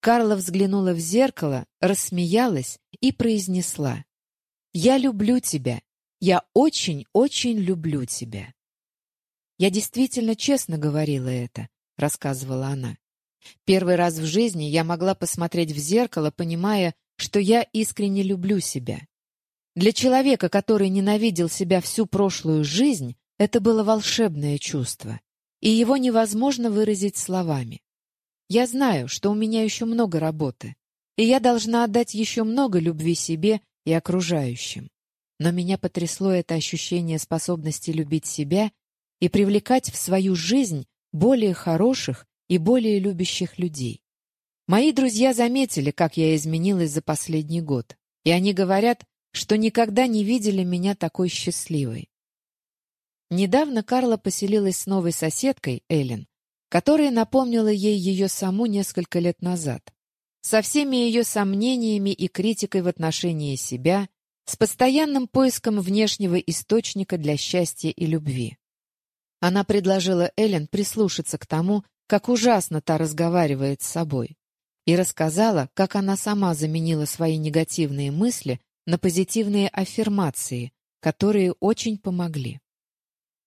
Карла взглянула в зеркало, рассмеялась и произнесла «Я люблю тебя. Я очень-очень люблю тебя». «Я действительно честно говорила это», — рассказывала она. «Первый раз в жизни я могла посмотреть в зеркало, понимая, что я искренне люблю себя. Для человека, который ненавидел себя всю прошлую жизнь, это было волшебное чувство, и его невозможно выразить словами. Я знаю, что у меня еще много работы, и я должна отдать еще много любви себе и окружающим. Но меня потрясло это ощущение способности любить себя и привлекать в свою жизнь более хороших и более любящих людей. Мои друзья заметили, как я изменилась за последний год, и они говорят, что никогда не видели меня такой счастливой. Недавно Карла поселилась с новой соседкой, Эллен, которая напомнила ей ее саму несколько лет назад. Со всеми ее сомнениями и критикой в отношении себя, с постоянным поиском внешнего источника для счастья и любви. Она предложила Эллен прислушаться к тому, как ужасно та разговаривает с собой, и рассказала, как она сама заменила свои негативные мысли на позитивные аффирмации, которые очень помогли.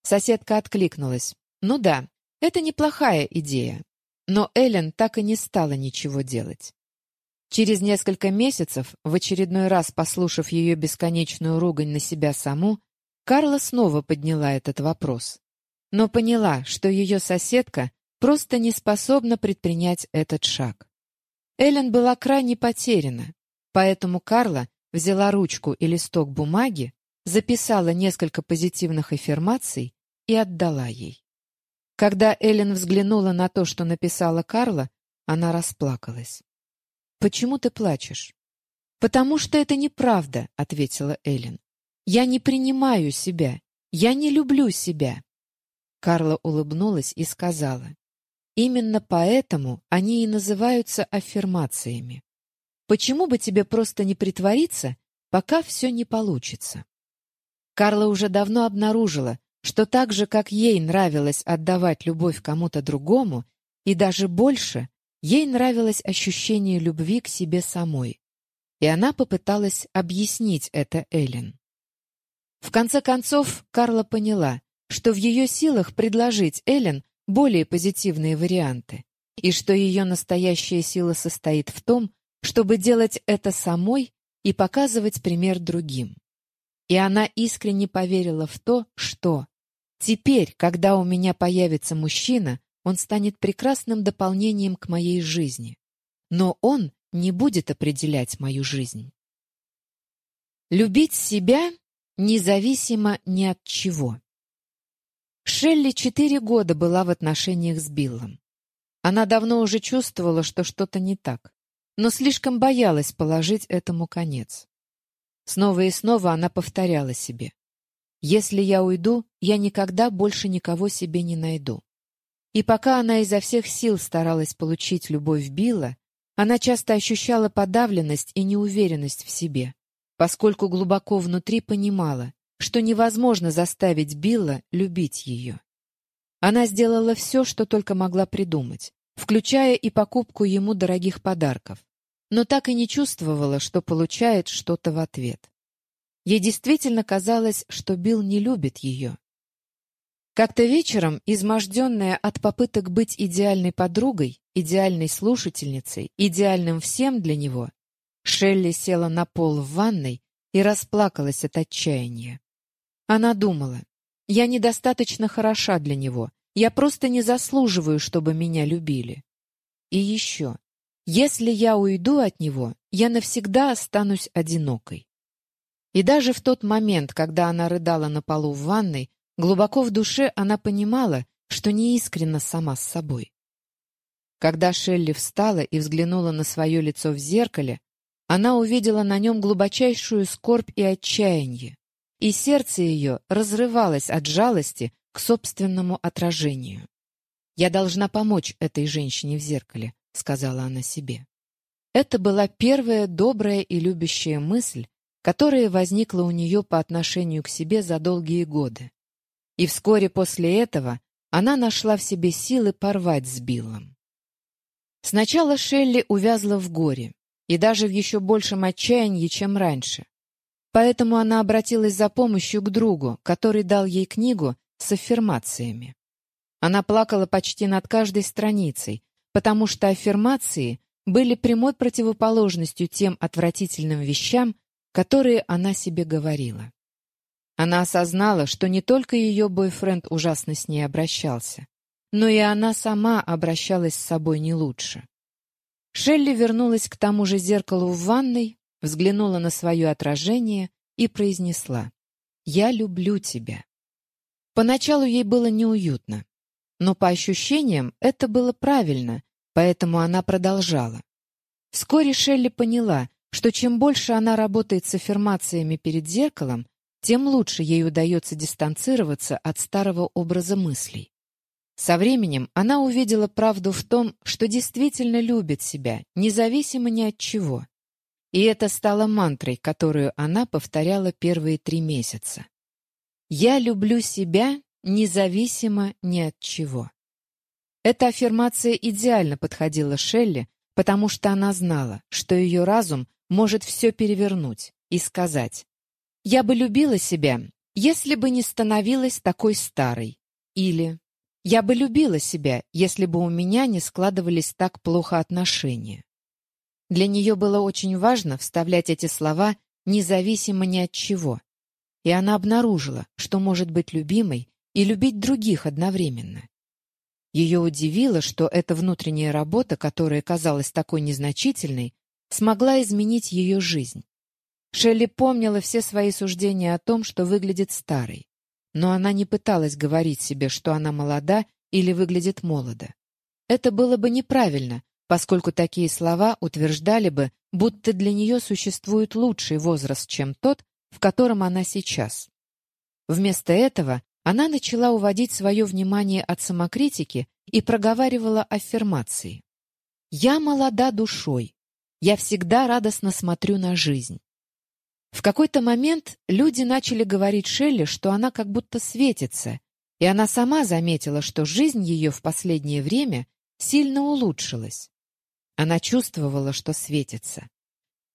Соседка откликнулась. «Ну да, это неплохая идея. но Эллен так и не стала ничего делать. Через несколько месяцев, в очередной раз послушав ее бесконечную ругань на себя саму, Карла снова подняла этот вопрос, но поняла, что ее соседка просто не способна предпринять этот шаг. Эллен была крайне потеряна, поэтому Карла взяла ручку и листок бумаги, записала несколько позитивных аффирмаций и отдала ей. Когда Эллен взглянула на то, что написала Карла, она расплакалась. «Почему ты плачешь?» «Потому что это неправда», — ответила Эллен. «Я не принимаю себя. Я не люблю себя». Карла улыбнулась и сказала. «Именно поэтому они и называются аффирмациями. Почему бы тебе просто не притвориться, пока все не получится?» Карла уже давно обнаружила, что так же, как ей нравилось отдавать любовь кому-то другому, и даже больше, Ей нравилось ощущение любви к себе самой, и она попыталась объяснить это Эллен. В конце концов, Карла поняла, что в ее силах предложить Эллен более позитивные варианты, и что ее настоящая сила состоит в том, чтобы делать это самой и показывать пример другим. И она искренне поверила в то, что «теперь, когда у меня появится мужчина, он станет прекрасным дополнением к моей жизни. Но он не будет определять мою жизнь. Любить себя независимо ни от чего. Шелли четыре года была в отношениях с Биллом. Она давно уже чувствовала, что что-то не так, но слишком боялась положить этому конец. Снова и снова она повторяла себе. «Если я уйду, я никогда больше никого себе не найду». И пока она изо всех сил старалась получить любовь Билла, она часто ощущала подавленность и неуверенность в себе, поскольку глубоко внутри понимала, что невозможно заставить Билла любить ее. Она сделала все, что только могла придумать, включая и покупку ему дорогих подарков, но так и не чувствовала, что получает что-то в ответ. Ей действительно казалось, что Билл не любит ее, как-то вечером, изможденная от попыток быть идеальной подругой, идеальной слушательницей, идеальным всем для него, Шелли села на пол в ванной и расплакалась от отчаяния. Она думала, «Я недостаточно хороша для него, я просто не заслуживаю, чтобы меня любили». И еще, «Если я уйду от него, я навсегда останусь одинокой». И даже в тот момент, когда она рыдала на полу в ванной, Глубоко в душе она понимала, что не искренна сама с собой. Когда Шелли встала и взглянула на свое лицо в зеркале, она увидела на нем глубочайшую скорбь и отчаяние, и сердце ее разрывалось от жалости к собственному отражению. «Я должна помочь этой женщине в зеркале», — сказала она себе. Это была первая добрая и любящая мысль, которая возникла у нее по отношению к себе за долгие годы. И вскоре после этого она нашла в себе силы порвать с Биллом. Сначала Шелли увязла в горе, и даже в еще большем отчаянии, чем раньше. Поэтому она обратилась за помощью к другу, который дал ей книгу с аффирмациями. Она плакала почти над каждой страницей, потому что аффирмации были прямой противоположностью тем отвратительным вещам, которые она себе говорила. Она осознала, что не только ее бойфренд ужасно с ней обращался, но и она сама обращалась с собой не лучше. Шелли вернулась к тому же зеркалу в ванной, взглянула на свое отражение и произнесла «Я люблю тебя». Поначалу ей было неуютно, но по ощущениям это было правильно, поэтому она продолжала. Вскоре Шелли поняла, что чем больше она работает с аффирмациями перед зеркалом, тем лучше ей удается дистанцироваться от старого образа мыслей. Со временем она увидела правду в том, что действительно любит себя, независимо ни от чего. И это стало мантрой, которую она повторяла первые три месяца. «Я люблю себя, независимо ни от чего». Эта аффирмация идеально подходила Шелли, потому что она знала, что ее разум может все перевернуть и сказать я бы любила себя, если бы не становилась такой старой. Или Я бы любила себя, если бы у меня не складывались так плохо отношения. Для нее было очень важно вставлять эти слова независимо ни от чего. И она обнаружила, что может быть любимой и любить других одновременно. Ее удивило, что эта внутренняя работа, которая казалась такой незначительной, смогла изменить ее жизнь. Шелли помнила все свои суждения о том, что выглядит старой. Но она не пыталась говорить себе, что она молода или выглядит молодо. Это было бы неправильно, поскольку такие слова утверждали бы, будто для нее существует лучший возраст, чем тот, в котором она сейчас. Вместо этого она начала уводить свое внимание от самокритики и проговаривала аффирмации. «Я молода душой. Я всегда радостно смотрю на жизнь. В какой-то момент люди начали говорить Шелли, что она как будто светится, и она сама заметила, что жизнь ее в последнее время сильно улучшилась. Она чувствовала, что светится.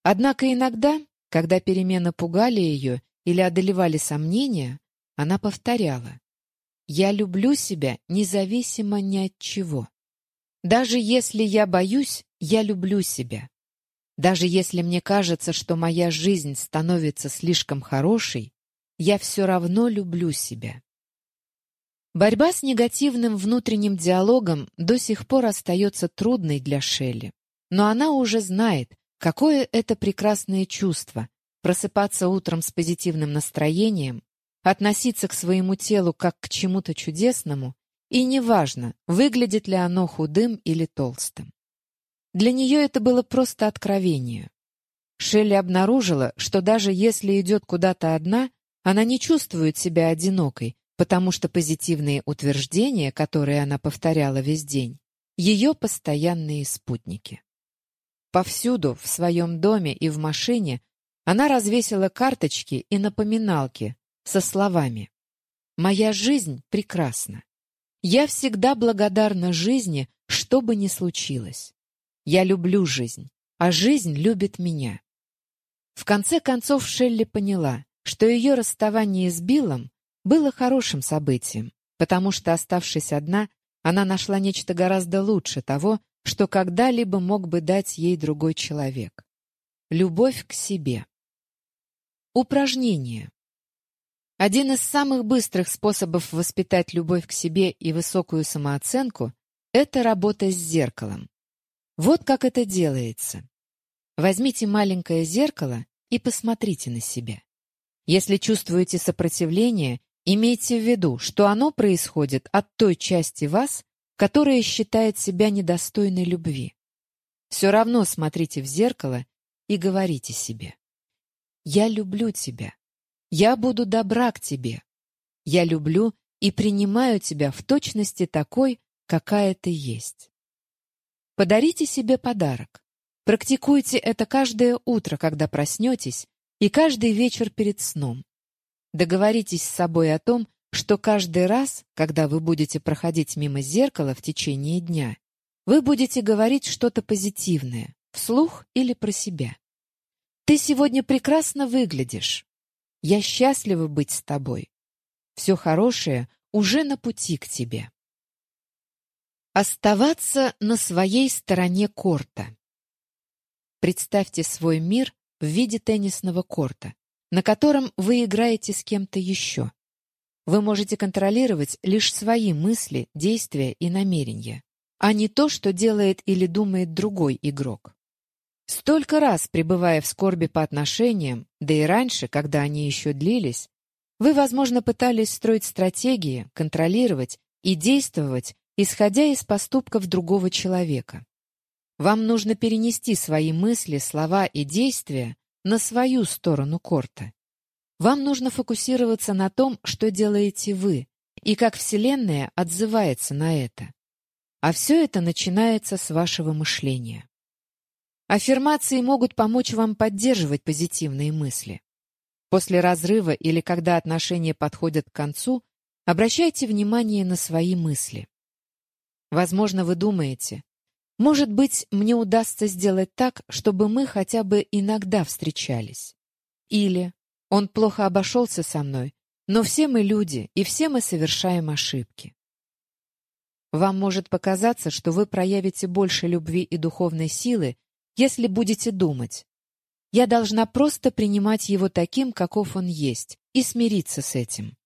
Однако иногда, когда перемены пугали ее или одолевали сомнения, она повторяла «Я люблю себя независимо ни от чего. Даже если я боюсь, я люблю себя. Даже если мне кажется, что моя жизнь становится слишком хорошей, я все равно люблю себя. Борьба с негативным внутренним диалогом до сих пор остается трудной для Шелли. Но она уже знает, какое это прекрасное чувство — просыпаться утром с позитивным настроением, относиться к своему телу как к чему-то чудесному, и неважно, выглядит ли оно худым или толстым. Для нее это было просто откровение. Шелли обнаружила, что даже если идет куда-то одна, она не чувствует себя одинокой, потому что позитивные утверждения, которые она повторяла весь день, ее постоянные спутники. Повсюду, в своем доме и в машине, она развесила карточки и напоминалки со словами «Моя жизнь прекрасна. Я всегда благодарна жизни, что бы ни случилось. Я люблю жизнь, а жизнь любит меня. В конце концов Шелли поняла, что ее расставание с Биллом было хорошим событием, потому что, оставшись одна, она нашла нечто гораздо лучше того, что когда-либо мог бы дать ей другой человек. Любовь к себе. Упражнение. Один из самых быстрых способов воспитать любовь к себе и высокую самооценку – это работа с зеркалом. Вот как это делается. Возьмите маленькое зеркало и посмотрите на себя. Если чувствуете сопротивление, имейте в виду, что оно происходит от той части вас, которая считает себя недостойной любви. Все равно смотрите в зеркало и говорите себе. «Я люблю тебя. Я буду добра к тебе. Я люблю и принимаю тебя в точности такой, какая ты есть». Подарите себе подарок. Практикуйте это каждое утро, когда проснетесь, и каждый вечер перед сном. Договоритесь с собой о том, что каждый раз, когда вы будете проходить мимо зеркала в течение дня, вы будете говорить что-то позитивное, вслух или про себя. «Ты сегодня прекрасно выглядишь. Я счастлива быть с тобой. Все хорошее уже на пути к тебе». Оставаться на своей стороне корта. Представьте свой мир в виде теннисного корта, на котором вы играете с кем-то еще. Вы можете контролировать лишь свои мысли, действия и намерения, а не то, что делает или думает другой игрок. Столько раз, пребывая в скорби по отношениям, да и раньше, когда они еще длились, вы, возможно, пытались строить стратегии, контролировать и действовать исходя из поступков другого человека. Вам нужно перенести свои мысли, слова и действия на свою сторону корта. Вам нужно фокусироваться на том, что делаете вы, и как Вселенная отзывается на это. А все это начинается с вашего мышления. Аффирмации могут помочь вам поддерживать позитивные мысли. После разрыва или когда отношения подходят к концу, обращайте внимание на свои мысли. Возможно, вы думаете, может быть, мне удастся сделать так, чтобы мы хотя бы иногда встречались. Или он плохо обошелся со мной, но все мы люди, и все мы совершаем ошибки. Вам может показаться, что вы проявите больше любви и духовной силы, если будете думать. Я должна просто принимать его таким, каков он есть, и смириться с этим.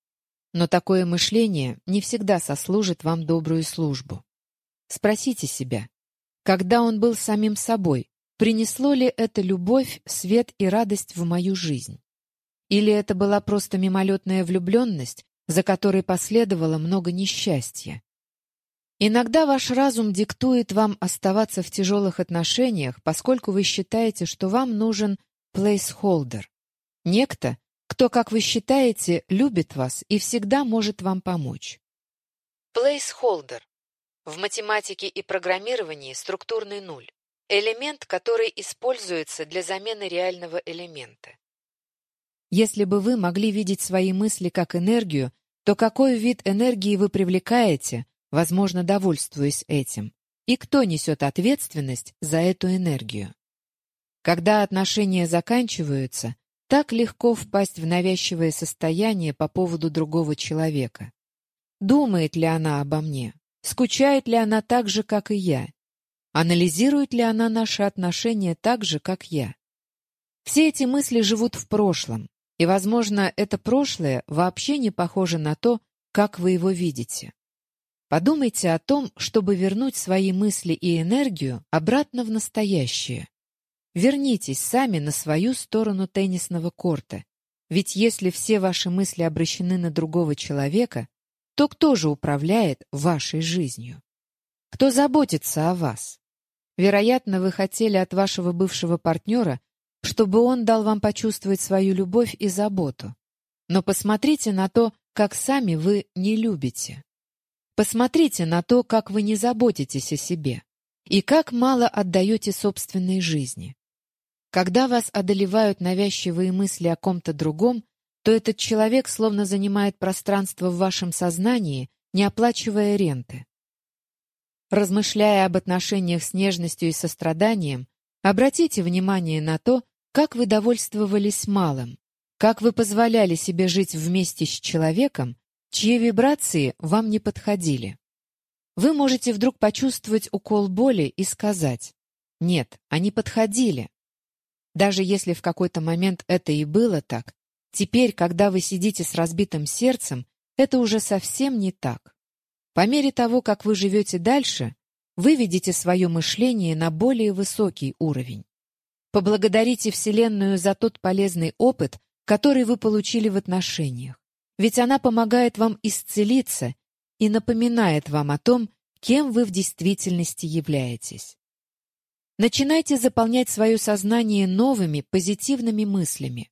Но такое мышление не всегда сослужит вам добрую службу. Спросите себя, когда он был самим собой, принесло ли это любовь, свет и радость в мою жизнь? Или это была просто мимолетная влюбленность, за которой последовало много несчастья? Иногда ваш разум диктует вам оставаться в тяжелых отношениях, поскольку вы считаете, что вам нужен placeholder. Некто, кто, как вы считаете, любит вас и всегда может вам помочь. Placeholder. В математике и программировании структурный нуль. Элемент, который используется для замены реального элемента. Если бы вы могли видеть свои мысли как энергию, то какой вид энергии вы привлекаете, возможно, довольствуясь этим, и кто несет ответственность за эту энергию? Когда отношения заканчиваются, так легко впасть в навязчивое состояние по поводу другого человека. Думает ли она обо мне? Скучает ли она так же, как и я? Анализирует ли она наши отношения так же, как я? Все эти мысли живут в прошлом, и, возможно, это прошлое вообще не похоже на то, как вы его видите. Подумайте о том, чтобы вернуть свои мысли и энергию обратно в настоящее. Вернитесь сами на свою сторону теннисного корта. Ведь если все ваши мысли обращены на другого человека, то кто же управляет вашей жизнью? Кто заботится о вас? Вероятно, вы хотели от вашего бывшего партнера, чтобы он дал вам почувствовать свою любовь и заботу. Но посмотрите на то, как сами вы не любите. Посмотрите на то, как вы не заботитесь о себе и как мало отдаете собственной жизни. Когда вас одолевают навязчивые мысли о ком-то другом, то этот человек словно занимает пространство в вашем сознании, не оплачивая ренты. Размышляя об отношениях с нежностью и состраданием, обратите внимание на то, как вы довольствовались малым, как вы позволяли себе жить вместе с человеком, чьи вибрации вам не подходили. Вы можете вдруг почувствовать укол боли и сказать «Нет, они подходили, даже если в какой-то момент это и было так, теперь, когда вы сидите с разбитым сердцем, это уже совсем не так. По мере того, как вы живете дальше, вы видите свое мышление на более высокий уровень. Поблагодарите Вселенную за тот полезный опыт, который вы получили в отношениях. Ведь она помогает вам исцелиться и напоминает вам о том, кем вы в действительности являетесь. Начинайте заполнять свое сознание новыми, позитивными мыслями.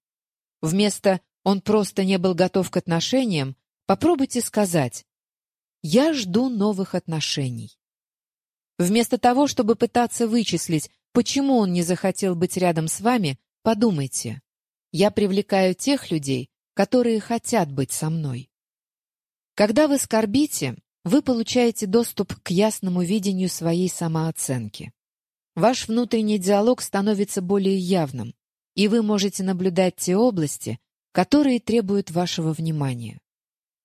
Вместо «он просто не был готов к отношениям» попробуйте сказать «я жду новых отношений». Вместо того, чтобы пытаться вычислить, почему он не захотел быть рядом с вами, подумайте «я привлекаю тех людей, которые хотят быть со мной». Когда вы скорбите, вы получаете доступ к ясному видению своей самооценки. Ваш внутренний диалог становится более явным, и вы можете наблюдать те области, которые требуют вашего внимания.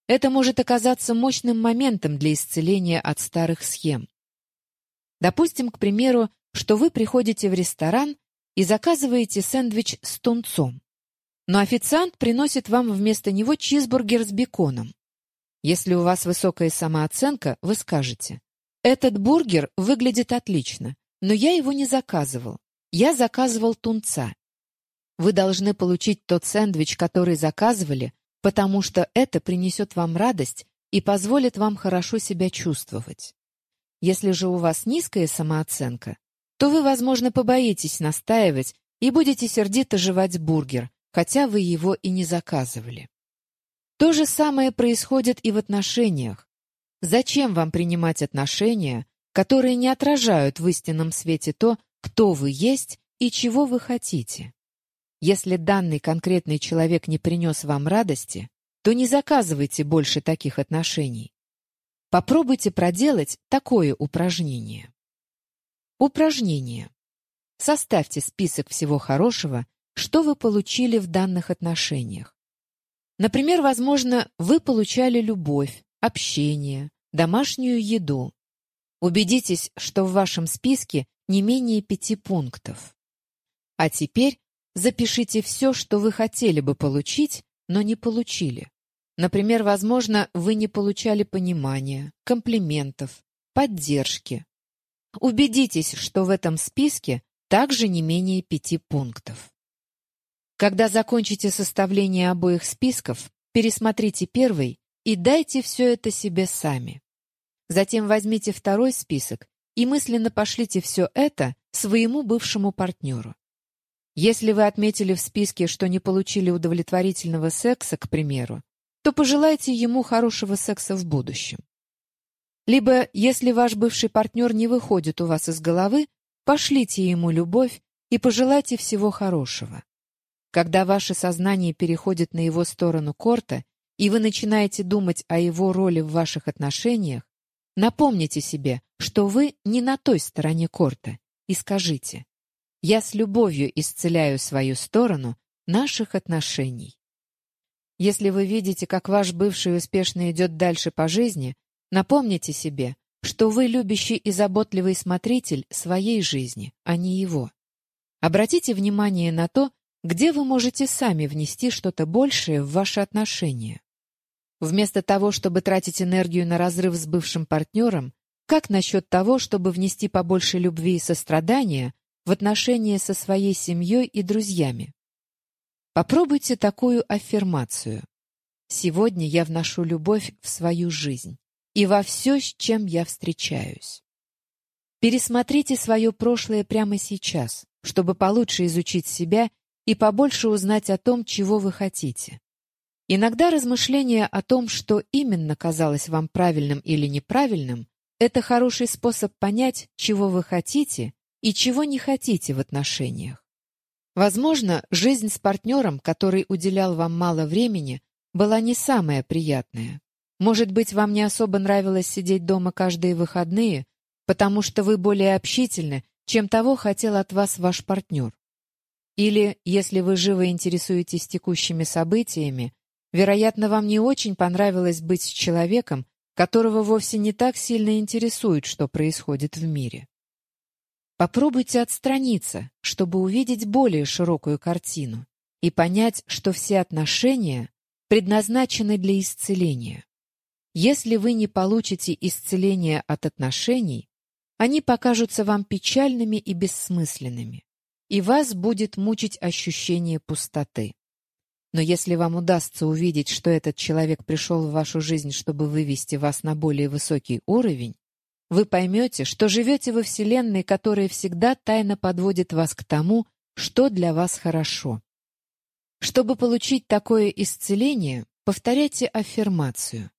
Это может оказаться мощным моментом для исцеления от старых схем. Допустим, к примеру, что вы приходите в ресторан и заказываете сэндвич с тунцом, но официант приносит вам вместо него чизбургер с беконом. Если у вас высокая самооценка, вы скажете, «Этот бургер выглядит отлично, но я его не заказывал. Я заказывал тунца. Вы должны получить тот сэндвич, который заказывали, потому что это принесет вам радость и позволит вам хорошо себя чувствовать. Если же у вас низкая самооценка, то вы, возможно, побоитесь настаивать и будете сердито жевать бургер, хотя вы его и не заказывали. То же самое происходит и в отношениях. Зачем вам принимать отношения, которые не отражают в истинном свете то, кто вы есть и чего вы хотите. Если данный конкретный человек не принес вам радости, то не заказывайте больше таких отношений. Попробуйте проделать такое упражнение. Упражнение. Составьте список всего хорошего, что вы получили в данных отношениях. Например, возможно, вы получали любовь, общение, домашнюю еду, Убедитесь, что в вашем списке не менее пяти пунктов. А теперь запишите все, что вы хотели бы получить, но не получили. Например, возможно, вы не получали понимания, комплиментов, поддержки. Убедитесь, что в этом списке также не менее пяти пунктов. Когда закончите составление обоих списков, пересмотрите первый и дайте все это себе сами. Затем возьмите второй список и мысленно пошлите все это своему бывшему партнеру. Если вы отметили в списке, что не получили удовлетворительного секса, к примеру, то пожелайте ему хорошего секса в будущем. Либо, если ваш бывший партнер не выходит у вас из головы, пошлите ему любовь и пожелайте всего хорошего. Когда ваше сознание переходит на его сторону корта, и вы начинаете думать о его роли в ваших отношениях, напомните себе, что вы не на той стороне корта, и скажите «Я с любовью исцеляю свою сторону наших отношений». Если вы видите, как ваш бывший успешно идет дальше по жизни, напомните себе, что вы любящий и заботливый смотритель своей жизни, а не его. Обратите внимание на то, где вы можете сами внести что-то большее в ваши отношения. Вместо того, чтобы тратить энергию на разрыв с бывшим партнером, как насчет того, чтобы внести побольше любви и сострадания в отношения со своей семьей и друзьями? Попробуйте такую аффирмацию. Сегодня я вношу любовь в свою жизнь и во все, с чем я встречаюсь. Пересмотрите свое прошлое прямо сейчас, чтобы получше изучить себя и побольше узнать о том, чего вы хотите. Иногда размышления о том, что именно казалось вам правильным или неправильным, это хороший способ понять, чего вы хотите и чего не хотите в отношениях. Возможно, жизнь с партнером, который уделял вам мало времени, была не самая приятная. Может быть, вам не особо нравилось сидеть дома каждые выходные, потому что вы более общительны, чем того хотел от вас ваш партнер. Или, если вы живо интересуетесь текущими событиями, вероятно, вам не очень понравилось быть с человеком, которого вовсе не так сильно интересует, что происходит в мире. Попробуйте отстраниться, чтобы увидеть более широкую картину и понять, что все отношения предназначены для исцеления. Если вы не получите исцеления от отношений, они покажутся вам печальными и бессмысленными, и вас будет мучить ощущение пустоты. Но если вам удастся увидеть, что этот человек пришел в вашу жизнь, чтобы вывести вас на более высокий уровень, вы поймете, что живете во Вселенной, которая всегда тайно подводит вас к тому, что для вас хорошо. Чтобы получить такое исцеление, повторяйте аффирмацию.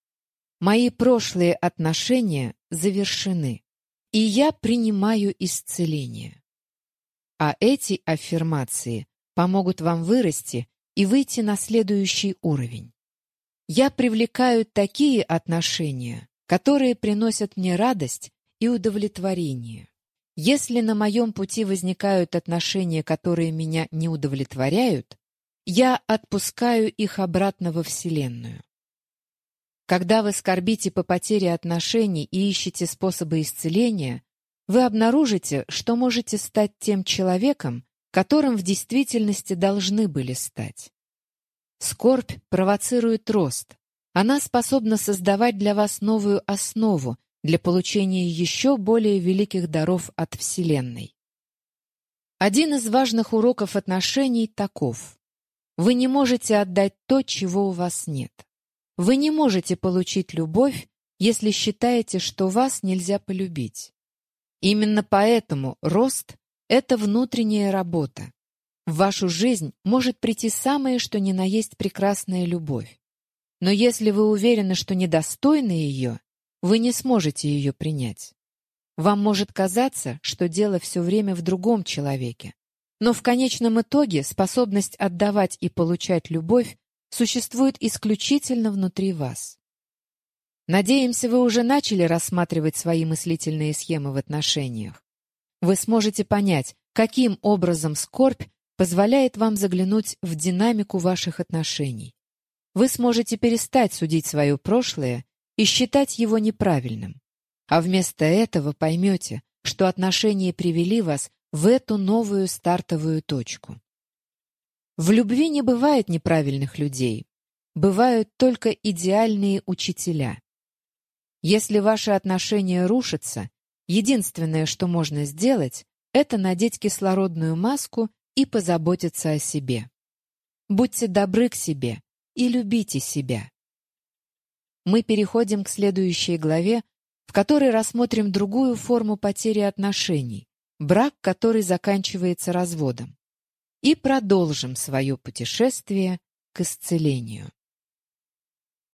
«Мои прошлые отношения завершены, и я принимаю исцеление». А эти аффирмации помогут вам вырасти и выйти на следующий уровень. Я привлекаю такие отношения, которые приносят мне радость и удовлетворение. Если на моем пути возникают отношения, которые меня не удовлетворяют, я отпускаю их обратно во Вселенную. Когда вы скорбите по потере отношений и ищете способы исцеления, вы обнаружите, что можете стать тем человеком, которым в действительности должны были стать. Скорбь провоцирует рост, она способна создавать для вас новую основу для получения еще более великих даров от Вселенной. Один из важных уроков отношений таков. Вы не можете отдать то, чего у вас нет. Вы не можете получить любовь, если считаете, что вас нельзя полюбить. Именно поэтому рост — это внутренняя работа. В вашу жизнь может прийти самое, что ни на есть прекрасная любовь. Но если вы уверены, что недостойны ее, вы не сможете ее принять. Вам может казаться, что дело все время в другом человеке. Но в конечном итоге способность отдавать и получать любовь существует исключительно внутри вас. Надеемся, вы уже начали рассматривать свои мыслительные схемы в отношениях. Вы сможете понять, каким образом скорбь позволяет вам заглянуть в динамику ваших отношений вы сможете перестать судить свое прошлое и считать его неправильным. а вместо этого поймете, что отношения привели вас в эту новую стартовую точку. В любви не бывает неправильных людей, бывают только идеальные учителя. Если ваши отношения рушатся, единственное, что можно сделать, это надеть кислородную маску и позаботиться о себе. Будьте добры к себе и любите себя. Мы переходим к следующей главе, в которой рассмотрим другую форму потери отношений, брак, который заканчивается разводом, и продолжим свое путешествие к исцелению.